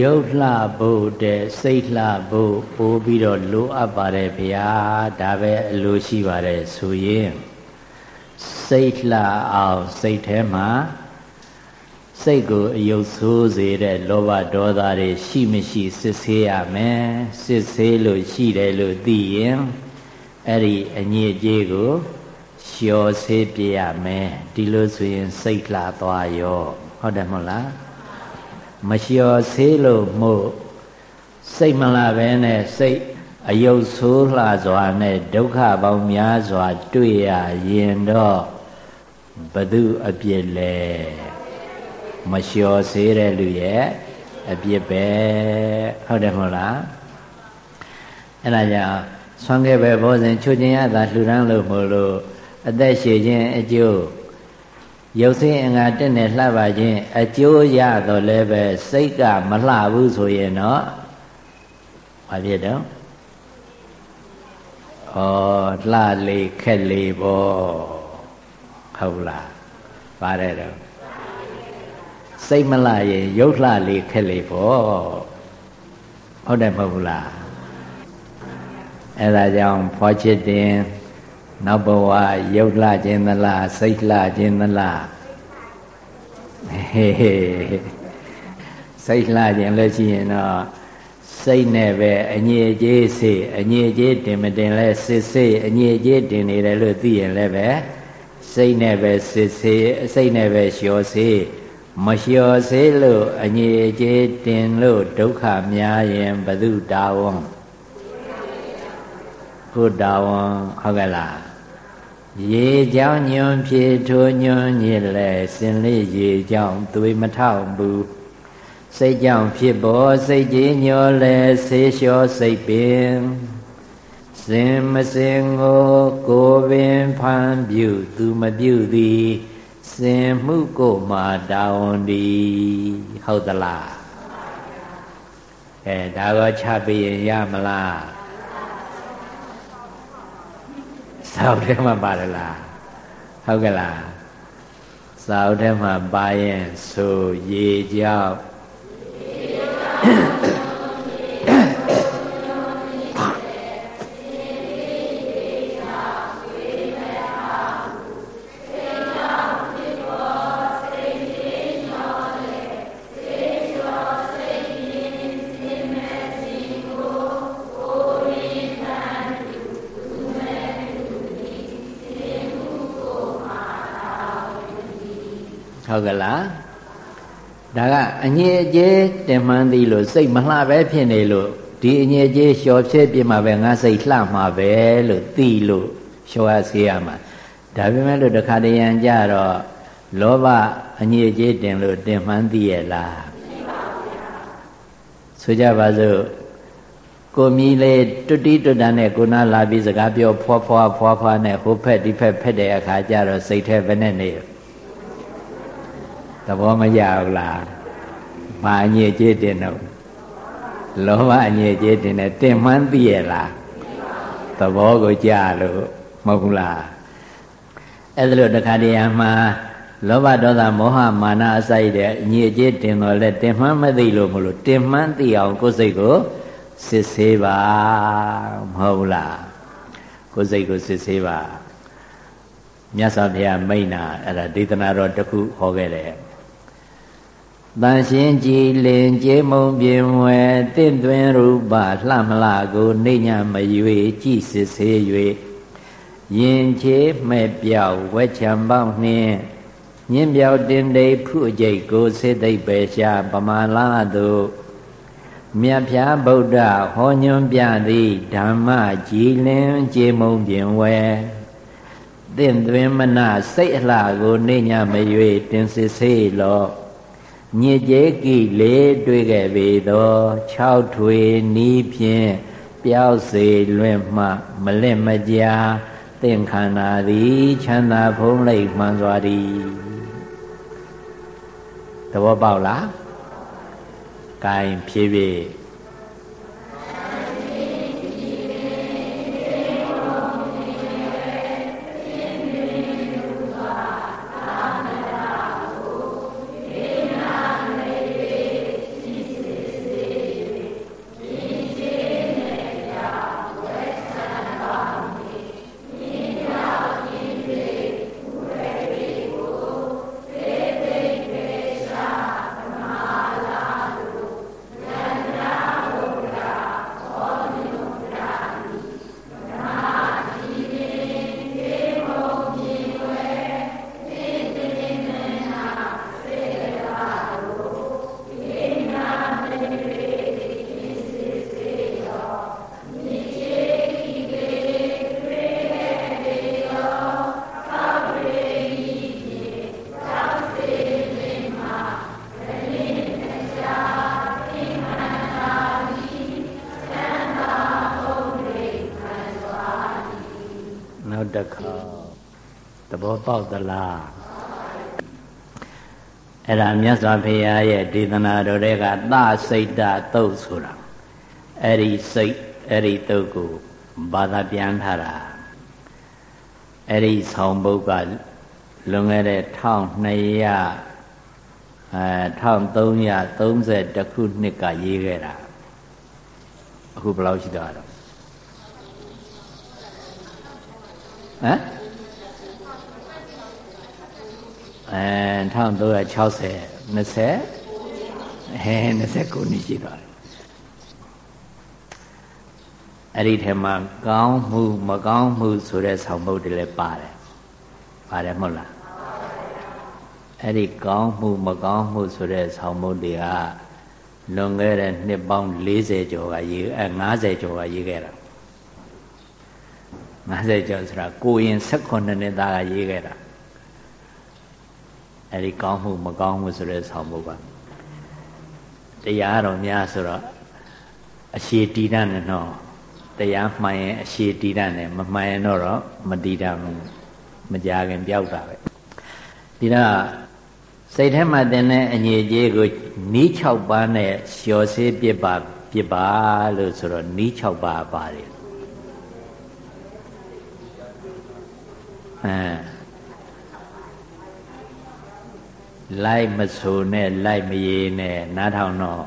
ရုပ်လှဖို့တဲ့စိတ်လှဖို့ပို့ပြီးတော့လိုအပ်ပါတယ်ဗျာဒါပဲအလိုရှိပါတယ်ဆိုရင်စိတ်လှအောင်စိတ်ထဲမှာစိတ်ကိုအယုတ်ဆိုးစေတဲ့လောဘဒေါသတွေရှိမရှိစစ်ဆေးရမယ်စစ်ဆေးလို့ရှိတယ်လို့သိရင်အဲ့ဒီအညစ်အကြေးကိုလျှော်ဆေးပြရမယ်ဒီလိုဆိုရင်စိတ်လှသွားရော ဟုတ်တယ်မဟုတ်လားမလျှော်ဆေးလို့မို့စိတ်မလှပဲနဲ့စိတ်အယုတ်ဆိုးလှစွာနဲ့ဒုက္ခပေါင်းများစွာ တွေ့ရရင်တော့ဘသူအပြစ်လဲမလျှော်ဆေးတဲ့လူရဲ့အပြစ်ပဲဟုတ်တယ်မဟုတ်လားအဲ့ဒါကြောင့်ဆွမ်းခဲ့ပဲဘောဇင်ချွတ်ခြင်းရတာလှူဒန်းလို့မို့လို့အသက်ရှည်ခြင်းအကျိုး ရုပ်ဆင်းအင်္ဂါတက်နေလှပါခြင်းအကျိုးရတော့လည်းပဲစိတ်ကမလှဘူးဆိုရင်တော့ဘာဖြစ်တော့ဩလှလေခက်လေပေါ့ဟုတ်လားပါတယ်တော့စိတ်မလှရင်ရုပ်လှလေခက်လေပေါ့ဟုတ်တယ်မဟုတ်ဘူးလားအဲဒါကြောင့်ဖွာချစ်တင် နောက်ဘဝရုပ်လှခြင်းသလားစိတ်လှခြင်းသလားဟေးစိတ်လှခြင်းလို့ရှိရင်တော့စိတ်နဲ့ပဲအညစ်အကြေးစေအညစ်အကြေးတင်မတင်လဲစစ်စေအညစ်အကြေးတင်နေတယ်လို့သိရင်လည်းပဲစိတ်နဲ့ပဲစစ်စေစိတ်နဲ့ပဲလျှော်စေမလျှော်စေလို့အညစ်အကြေးတင်လို့ဒုက္ခများရင်ဘု து တာဝန်ကိုတာဝန်ဟုတ်ကဲ့လား ရေကြောင်းညွန်ဖြေထိုးညွန်ညစ်လဲစင်လေးရေကြောင်းသွေးမထောက်ဘူးစိတ်ကြောင့်ဖြစ်ပေါ်စိတ်ကြီးညောလဲဆေးလျှောစိတ်ပင်စင်မစင်ကိုကိုပင်ဖန်ပြုသူမပြုသည်စင်မှုကိုမာတာဝန်ဒီဟုတ်သလားအဲဒါကောချပြရင်ရမလား စောက်ထဲမှာပါတယ်လားဟုတ်ကဲ့လားစောက်ထဲမှာပါရင်ဆိုရေကြောက် ဟုတ်ကလားဒါကအငြိအကျေးတင်မှန်းသည်လို့စိတ်မလှပဲဖြစ်နေလို့ဒီအငြိအကျေးလျှော်ဖြစ်ပြမှာပဲငါစိတ်လှမှာပဲလို့သိလို့လျှော်ရစေရမှာဒါပေမဲ့လို့တခါတရံကြတော့လောဘအငြိအကျေးတင်လို့တင်မှန်းသိရဲ့လားဆိုကြပါစို့ကိုမီလေးတွတိတွတန်နဲ့ကိုနာလာပြီးစကားပြောဖွာဖွာဖွာဖွာနဲ့ဟိုဖက်ဒီဖက်ဖက်တဲ့အခါကျတော့စိတ်แท้ဘယ်နဲ့နေသ ဘောမရဘူးလားဘာအညစ်အကြေးတင်တော့လောဘအညစ်အကြေးတင်တယ်တင်မှန်းသိရလားသဘောကိုကြားလို့မဟုတ်ဘူးလားအဲ့ဒါလို့တခါတည်းမှာလောဘဒေါသမောဟမာနအစိုက်တဲ့အညစ်အကြေးတင်တော့လဲတင်မှန်းမသိလို့မလို့တင်မှန်းသိအောင်ကိုယ်စိတ်ကိုစစ်ဆေးပါမဟုတ်လားကိုယ်စိတ်ကိုစစ်ဆေးပါမြတ်စွာဘုရားမိန့်တာအဲ့ဒါဒေသနာတော်တစ်ခုဟောခဲ့တယ် တန်ရှင်းကြည်လင်ကျေမုံပြင်ဝဲတင့်သွင်းရူပလှမလှကိုနေညမရွေကြည်စစ်ဆေး၍ရင်ချေမဲ့ပြောက်ဝက်ချံပေါင်းနှင်းညင်းပြောက်တင်တိဖုအကျိတ်ကိုစေသိပ်ပဲရှာပမာလာသို့မြတ်ဖျားဗုဒ္ဓဟောညွန်ပြသည်ဓမ္မကြည်လင်ကျေမုံပြင်ဝဲတင့်သွင်းမနစိတ်အလှကိုနေညမရွေတင်စစ်ဆေးလော့ ညစ်ကြေးကိလေတွေ့ခဲ့ပေသော6ထွေနီးဖြင့်ပျောက်စေလွင့်မှ မလင့်မကြာသင်္ခန္ဓာသည်ချမ်းသာဖုံးလိမ့်မှန်စွာသည်သဘောပေါက်လား gain ဖြည်းဖြည်း ပေါက်သလားအဲ့ဒါမြတ်စွာဘုရားရဲ့ဒေသနာတော်တွေကသစိတ်တသုတ်ဆိုတာအဲ့ဒီစိတ်အဲ့ဒီသုတ်ကိုဘာသာပြန်ထားတာအဲ့ဒီဆောင်ပုဒ်ကလွန်ခဲ့တဲ့1200အဲ1330ခုနှစ်ကရေးခဲ့တာအခုဘယ်လောက်ရှိသွားတော့ဟမ် အဲ1360 20အဲ29နှစ်ရှိသွားတယ်အဲ့ဒီထဲမှာကောင်းမှုမကောင်းမှုဆိုတဲ့ဆောင်ပုဒ်တွေလည်းပါတယ်ပါတယ်မဟုတ်လားအဲ့ဒီကောင်းမှုမကောင်းမှုဆိုတဲ့ဆောင်ပုဒ်တွေကလွန်ခဲ့တဲ့နှစ်ပေါင်း40ကျော်ကရေးအဲ90ကျော်ကရေးခဲ့တာ90ကျော်ဆိုတာကိုရင်18နှစ်သားကရေးခဲ့တာ အဲ့ဒီကောင်းမှုမကောင်းမှုဆိုတဲ့ဆောင်ပုဒ်ကတရားတော်များဆိုတော့အရှိတီးတတ်နေတော့တရားမှန်ရင်အရှိတီးတတ်နေမမှန်ရင်တော့မတီးတတ်ဘူးမကြခင်ပြောက်တာပဲဒီတော့စိတ်ထဲမှာတင်တဲ့အငြိကြီးကိုနီး6ပါးနဲ့လျှော်စေးပြစ်ပါပြစ်ပါလို့ဆိုတော့နီး6ပါးပါတယ်အဲ လိုက်မဆိုနဲ့လိုက်မရေနဲ့နားထောင်တော့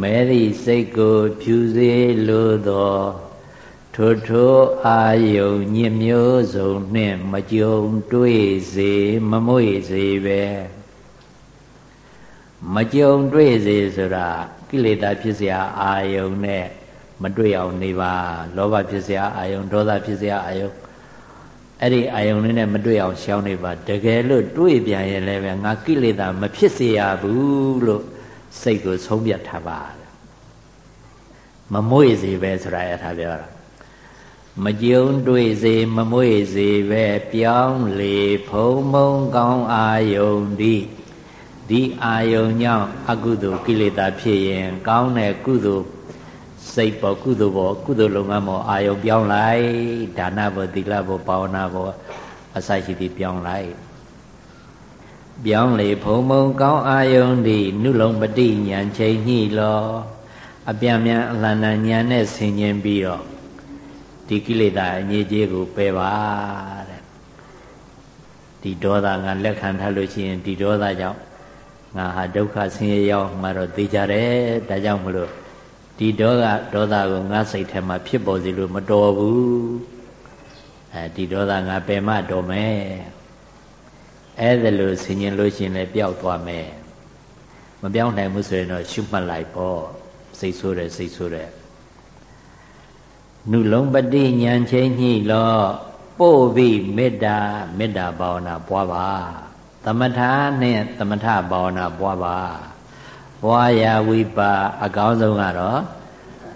မဲသည့်စိတ်ကိုဖြူစေလိုသောထိုထိုအာယုံညစ်မျိုးစုံနှင့်မကြုံတွေ့စေမမွေ့စေပဲမကြုံတွေ့စေဆိုတာကိလေသာဖြစ်เสียအာယုံနဲ့မတွေ့အောင်နေပါလောဘဖြစ်เสียအာယုံဒေါသဖြစ်เสียအာယုံ အဲ့ဒီအာယုန်နဲ့မတွေ့အောင်ရှောင်းနေပါတကယ်လို့တွေ့ပြန်ရင်လည်းပဲငါကိလေသာမဖြစ်စေရဘူးလို့စိတ်ကိုဆုံးဖြတ်ထားပါမမွေ့စေပဲဆိုတာအဲ့ဒါပြောတာမကြုံတွေ့စေမမွေ့စေပဲပြောင်းလေဖုံမုံကောင်းအာယုန်ဒီဒီအာယုန်ကြောင့်အကုသိုလ်ကိလေသာဖြစ်ရင် ကောင်းတဲ့ကုသိုလ် စိတ်ပေါ်ကုသိုလ်ပေါ်ကုသိုလ်လုပ်ငန်းပေါ်အာယုန်ပြောင်းလိုက်ဒါနဘောသီလဘောဘာဝနာဘောအစရှိသည်ပြောင်းလိုက်ပြောင်းလေဖုံမုံကောင်းအာယုန်ဒီနုလုံးပတိညာချိန်ညှိလောအပြန်မြန်အလန္တညာနဲ့ဆင်ញင်ပြီးတော့ဒီကိလေသာအငြိကြီးကိုပယ်ပါတဲ့ဒီဒေါသငါလက်ခံထားလို့ရှိရင်ဒီဒေါသကြောင့်ငါဟာဒုက္ခဆင်းရဲရောက်မှတော့သိကြတယ်ဒါကြောင့်မလို့ ဒီဒေါသဒေါသကိုငါစိတ်ထဲမှာဖြစ်ပေါ်စီလို့မတော်ဘူးအဲဒီဒေါသငါပယ်မတော်မယ်အဲ့ဒါလို့ဆင်ញင်လို့ရှိရင်လည်းပျောက်သွားမယ်မပြောင်းနိုင်ဘူးဆိုရင်တော့ရှုမှတ်လိုက်ပေါ့စိတ်ဆိုးတယ်စိတ်ဆိုးတယ်နုလုံးပတိဉာဏ်ချင်းညှိလောပို့ပြီးမေတ္တာမေတ္တာဘာဝနာပွားပါသမထနဲ့သမထဘာဝနာပွားပါ ပွားရာဝိပါအကောင်းဆုံးကတော့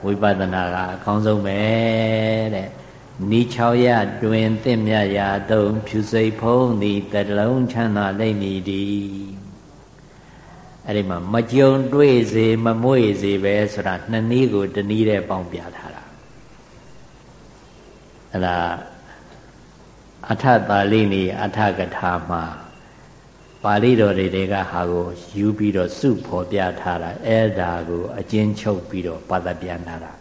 ဝိပဿနာကအကောင်းဆုံးပဲတဲ့နီ6ရတွင်တင့်မြတ်ရာတုံဖြူစိတ်ဖုံးသည်တလုံးချမ်းသာလိမ့်မည်ဒီအဲ့ဒီမှာမကြုံတွေ့စေမမွေ့စေပဲဆိုတာနှစ်နည်းကိုတနည်းတဲ့ပေါင်းပြထားတာအဲ့ဒါအထတာလိနေအထကထာမှာ ပါဠိတော်တွေကဟာကိုယူပြီးတော့စုဖော်ပြထားတာအဲ့ဒါကိုအကျဉ်းချုပ်ပြီးတော့ပါဠပြန်ထားတာ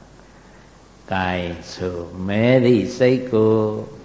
။ကဲဆိုမဲသည့်စိတ်ကိုပေါက်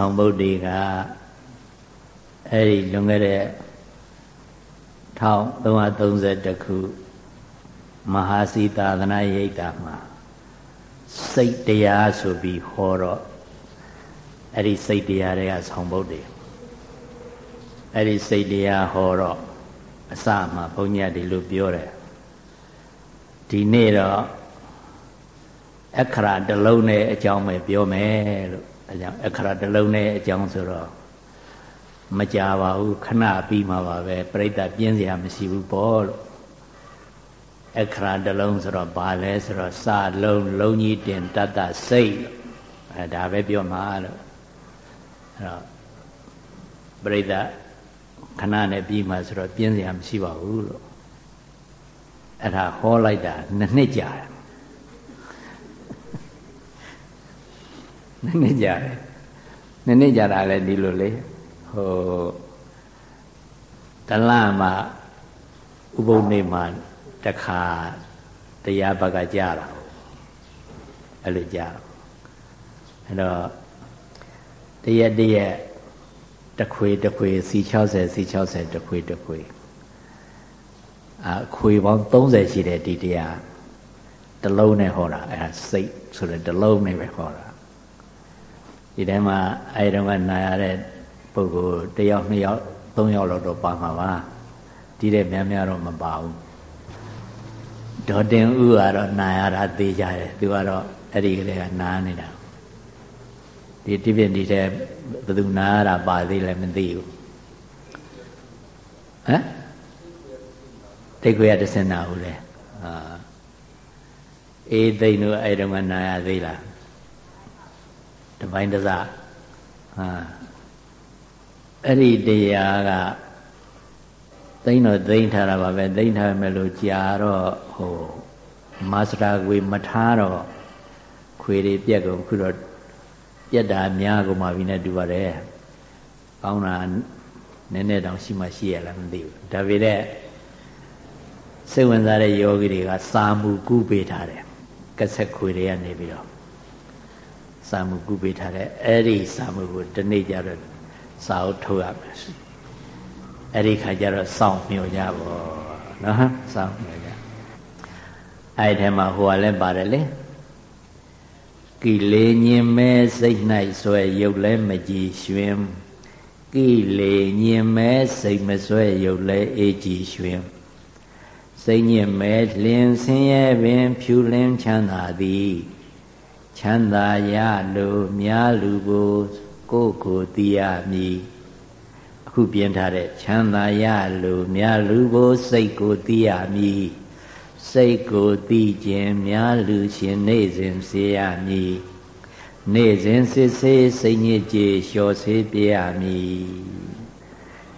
အဲ့ဒီဆောင်ဘုတ်တွေကအဲ့ဒီလွန်ခဲ့တဲ့1330ခုမဟာစီသာသနာရိပ်တာမှာစိတ်တရားဆိုပြီးဟောတော့အဲ့ဒီစိတ်တရားတွေကဆောင်ဘုတ်တွေအဲ့ဒီစိတ်တရားဟောတော့အစမှာဘုန်းကြီးဒီလိုပြောတယ်ဒီနေ့တော့အခရာတစ်လုံးနဲ့အကြောင်းပဲပြောမယ်လို့ အအဲကြောင့်အခရာတစ်လုံးနဲ့အကြောင်းဆိုတော့မကြပါဘူးခဏပြီးမှာပါပဲပြိဿပြင်းစရာမရှိဘူးပေါ့လို့အခရာတစ်လုံးဆိုတော့ဘာလဲဆိုတော့စလုံးလုံးကြီးတင်တတ်တစိတ်အဲဒါပဲပြောမှာလို့အဲတော့ပြိဿခဏနဲ့ပြီးမှဆိုတော့ပြင်းစရာမရှိပါဘူးလို့အဲ့ဒါဟောလိုက်တာနှစ်နှစ်ကြာတယ် နှစ်နှစ်ကြာတယ်နှစ်နှစ်ကြာတာလည်းဒီလိုလေဟိုတလမှာဥပုံနေမှာတခါတရားဘက်ကကြာတာအဲ့လိုကြာအဲ့တော့တရက်တရက်တခွေတခွေစီ60စီ60တခွေတခွေအခွေပေါင်း30ရှိတယ်ဒီတရားတလုံးနဲ့ဟောတာအဲစိတ်ဆိုတဲ့တလုံးနဲ့ပဲဟောတာ ဒီထဲမှာအဲတုန်းကနာရတဲ့ပုဂ္ဂိုလ်တယောက်နှစ်ယောက်သုံးယောက်လောက်တော့ပါမှာပါဒီတဲ့များများတော့မပါဘူးဒေါ်တင်ဥကတော့နာရတာသေးကြတယ်သူကတော့အဲ့ဒီကလေးကနားနေတာဒီတိပြင်းဒီတဲ့ဘယ်သူနာရတာပါသေးလဲမသိဘူးဟမ်တိတ်ခွေရတစင်နာဘူးလေအာအေးသိမ့်တို့အဲ့တုန်းကနာရသေးလား တပိုင်းတစဟာအဲ့ဒီတရားကသိမ့်တော့သိမ့်ထားတာပါပဲသိမ့်ထားမယ်လို့ကြာတော့ဟိုမာစတာခွေမထားတော့ခွေတွေပြက်ကုန်ခုတော့ပြက်တာများကုန်ပါပြီနဲ့တူပါတယ်ကောင်းတာနည်းနည်းတောင်ရှိမှရှိရလားမသိဘူးဒါပေမဲ့စိတ်ဝင်စားတဲ့ယောဂီတွေကစာမှုကုပေးထားတယ်ကဆက်ခွေတွေကနေပြီးတော့ စာမှုကုပေးထားတယ်အဲ့ဒီစာမှုကိုဒီနေ့ကျတော့စာအုပ်ထုတ်ရမယ်အဲ့ဒီခါကျတော့စောင့်မျှော်ကြပါနော်စောင့်မျှော်ကြအဲ့ဒီထဲမှာဟိုကလည်းပါတယ်လေကိလေညင်မဲစိတ်၌ဆွဲရုပ်လဲမကြည်ရွှင်ကိလေညင်မဲစိတ်မဆွဲရုပ်လဲအေးကြည်ရွှင်စိတ်ညစ်မဲလင်းဆင်းရဲပင်ဖြူလင်းချမ်းသာသည် ချမ်းသာရလို့များလူကိုကိုယ်ကိုသိရမည်အခုပြင်ထားတဲ့ချမ်းသာရလို့များလူကိုစိတ်ကိုသိရမည်စိတ်ကိုသိခြင်းများလူရှင်နေစဉ်စေရမည်နေစဉ်စစ်ဆေးစိတ်ညစ်ကြေလျှော်ဆေးပြရမည်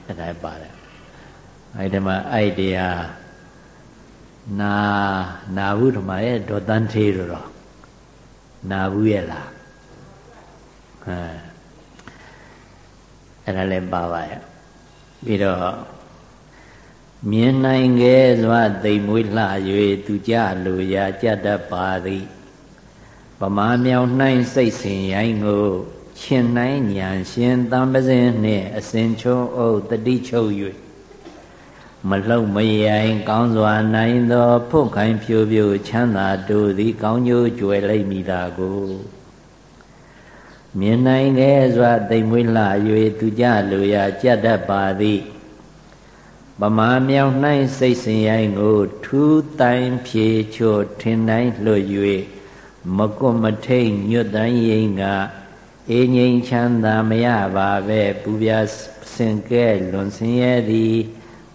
အဲ့ဒါပါတယ်အဲ့ဒီမှာအဲ့တရားနာနာဘူးဓမ္မရဲ့ဒေါ်တန်းသေးတော့ နာဘူးရဲ့လားအဲအဲ့ဒါလည်းပါပါရဲ့ပြီးတော့မြင်နိုင်ခဲ့စွာသိမ်မွေးလှ၍သူကြလိုရာကြတတ်ပါသည်ဗမာမြောင်နှိုင်းစိတ်ဆင်ရိုင်းကိုရှင်နိုင်ညာရှင်တံပစင်းနှင့်အစဉ်ချုံအုပ်တတိချုပ်၍ မလှုပ်မရိုင်ကောင်းစွာနိုင်သောဖုတ်ခိုင်ဖြိုးဖြိုးချမ်းသာတို့သည်ကောင်းကျိုးကြွယ်လိုက်မိတာကိုမြင်နိုင်ခဲ့စွာတိမ်မွေးလှ၍သူကြလိုရာကြက်တတ်ပါသည်ပမာမြောင်၌စိတ်စင်ရိုင်းကို ထူးတိုင်ဖြေချို့ထင်တိုင်းလွတ်၍မကွတ်မထိတ်ညွတ်တိုင်းရင်ကအေးငိမ်ချမ်းသာမရပါပဲပူပြစင်ကဲလွန်ဆင်းရဲသည်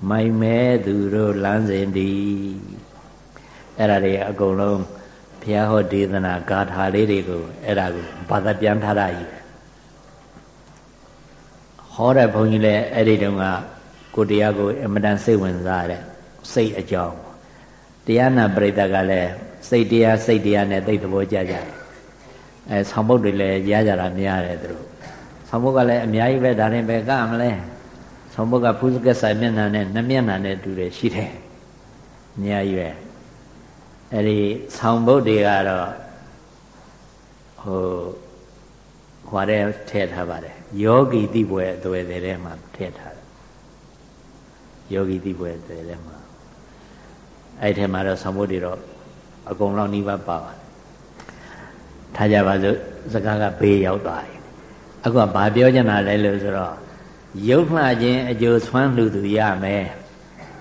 မိုင်မဲသူတို့လမ်းစဉ်ဒီအဲ့ဒါတွေအကုန်လုံးဘုရားဟောဒေသနာဂါထာလေးတွေကိုအဲ့ဒါကိုဘာသာပြန်ထားတာကြီးဟောတဲ့ဘုန်းကြီးလည်းအဲ့ဒီတုန်းကကိုတရားကိုအမတန်စိတ်ဝင်စားတဲ့စိတ်အကြောင်းတရားနာပရိသတ်ကလည်းစိတ်တရားစိတ်တရားနဲ့သိသဘောကြကြတယ်အဲဆောင်းပုတ်တွေလည်းရကြတာများတယ်သူတို့ဆောင်းပုတ်ကလည်းအများကြီးပဲဒါရင်ပဲကမလဲ ဆောင်ဘုတ်ကဖုစကက်ဆိုင်မျက်နှာနဲ့နှစ်မျက်နှာနဲ့တူတယ်ရှိတယ်။ညာရွယ်အဲ့ဒီဆောင်ဘုတ်တွေကတော့ဟိုဟွာတဲ့ထည့်ထားပါတယ်ယောဂီတိပွဲအသွယ်ထဲမှာထည့်ထားတယ်ယောဂီတိပွဲအသွယ်ထဲမှာအဲ့ထဲမှာတော့ဆောင်ဘုတ်တွေတော့အကုန်လုံးနှိပါပါပါတယ်ထားကြပါစို့စကားကဘေးရောက်သွားပြီအခုကဘာပြောချင်တာလဲလို့ဆိုတော့ ရုပ်လှခြင်းအကျိုးဆွမ်းလှူသူရမယ်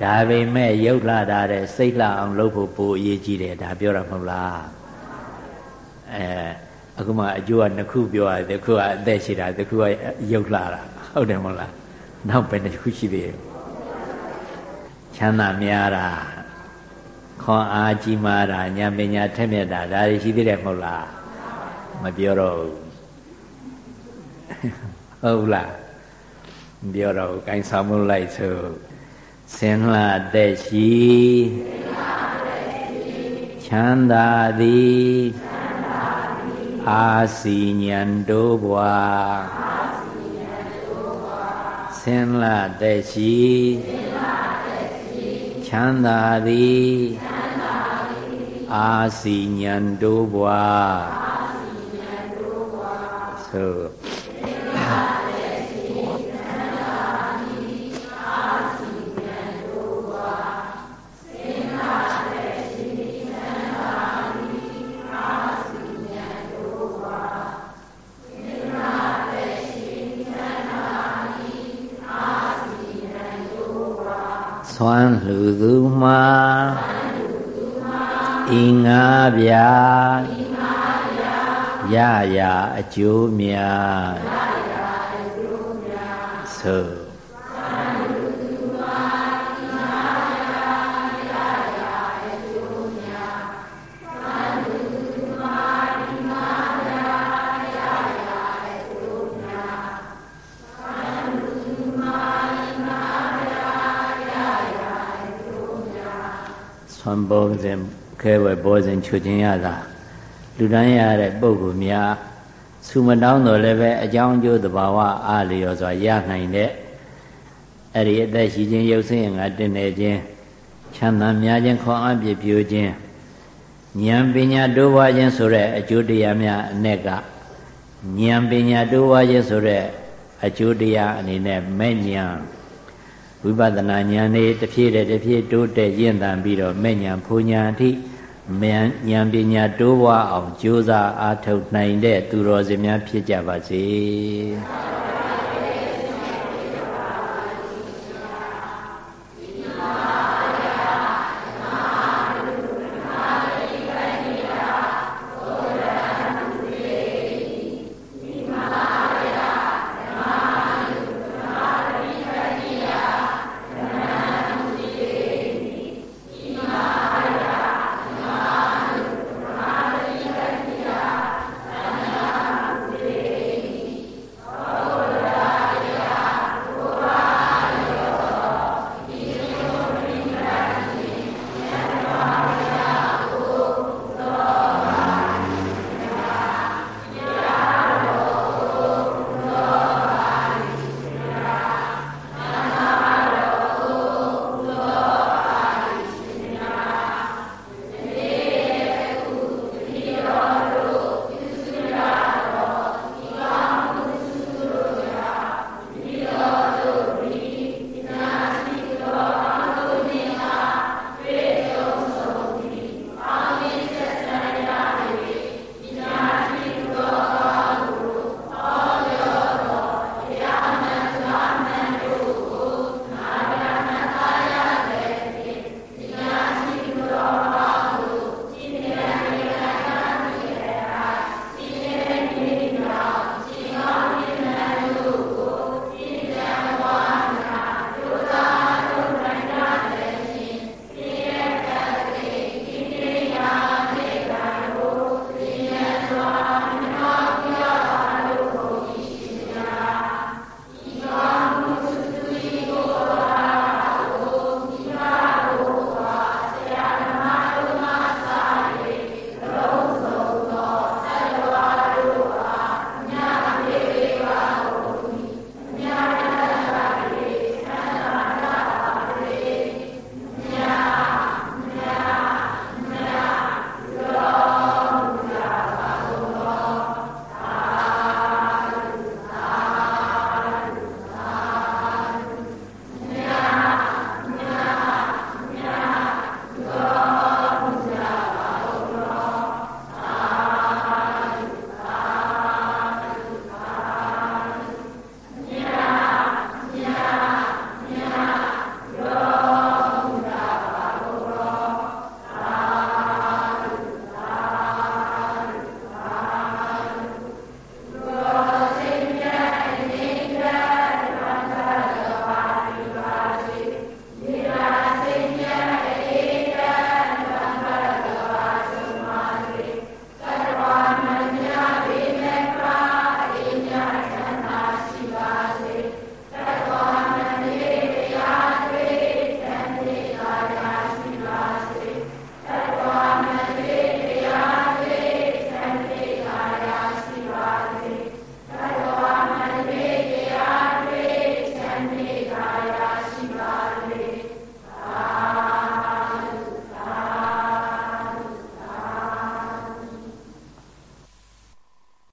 ဒါပေမဲ့ရုပ်လှတာတဲ့စိတ်လှအောင်လုပ်ဖို့ပိုအရေးကြီးတယ်ဒါပြောတာမဟုတ်လားအဲအခုမှအကျိုးကနှစ်ခုပြောရတယ်တစ်ခုကအသက်ရှိတာတစ်ခုကရုပ်လာတာဟုတ်တယ်မဟုတ်လားနောက်ပဲတစ်ခုရှိသေးတယ်ချမ်းသာများတာခွန်အားကြီးမားတာဉာဏ်ပညာထက်မြက်တာဒါတွေရှိသေးတယ်မဟုတ်လားမပြောတော့ဘူးဟုတ်လားမ ပြောတော့ဘူးကိုင်းဆောင်မှုလိုက်ဆိုစင်လာတဲ့ရှိချမ်းသာသည်အာစီညံတို့ဘွာစင်လာတဲ့ရှိချမ်းသာသည်အာစီညံတို့ဘွာဆို ဆွမ်းလှူသူမှာဤငါဗျာရရာအကျိုးများသို့ဆွမ်းပေါ် စဉ်ခဲဝဲပေါ်စဉ်ချွခြင်းရတာလူတိုင်းရတဲ့ပုဂ္ဂိုလ်များသူမတောင်းတော်လည်းပဲအကြောင်းကျိုးသဘာဝအားလျော်စွာရနိုင်တဲ့အဲ့ဒီအသက်ရှိခြင်းရုပ်ဆင်းငါတင်နေခြင်းချမ်းသာများခြင်းခွန်အားပြပြိုခြင်းဉာဏ်ပညာတိုးပွားခြင်းဆိုတဲ့အကျိုးတရားများအ ਨੇ ကဉာဏ်ပညာတိုးပွားခြင်းဆိုတဲ့အကျိုးတရားအနေနဲ့မဲ့ဉာဏ် ဝိပဿနာဉာဏ်လေးတစ်ဖြည်းတည်းတစ်ဖြည်းတိုးတက်ရင့်တန်ပြီးတော့မဲ့ဉာဏ်ဖူဉာဏ်အထိဉာဏ်ပညာတိုးပွားအောင်ကြိုးစားအားထုတ်နိုင်တဲ့သူတော်စင်များဖြစ်ကြပါစေ။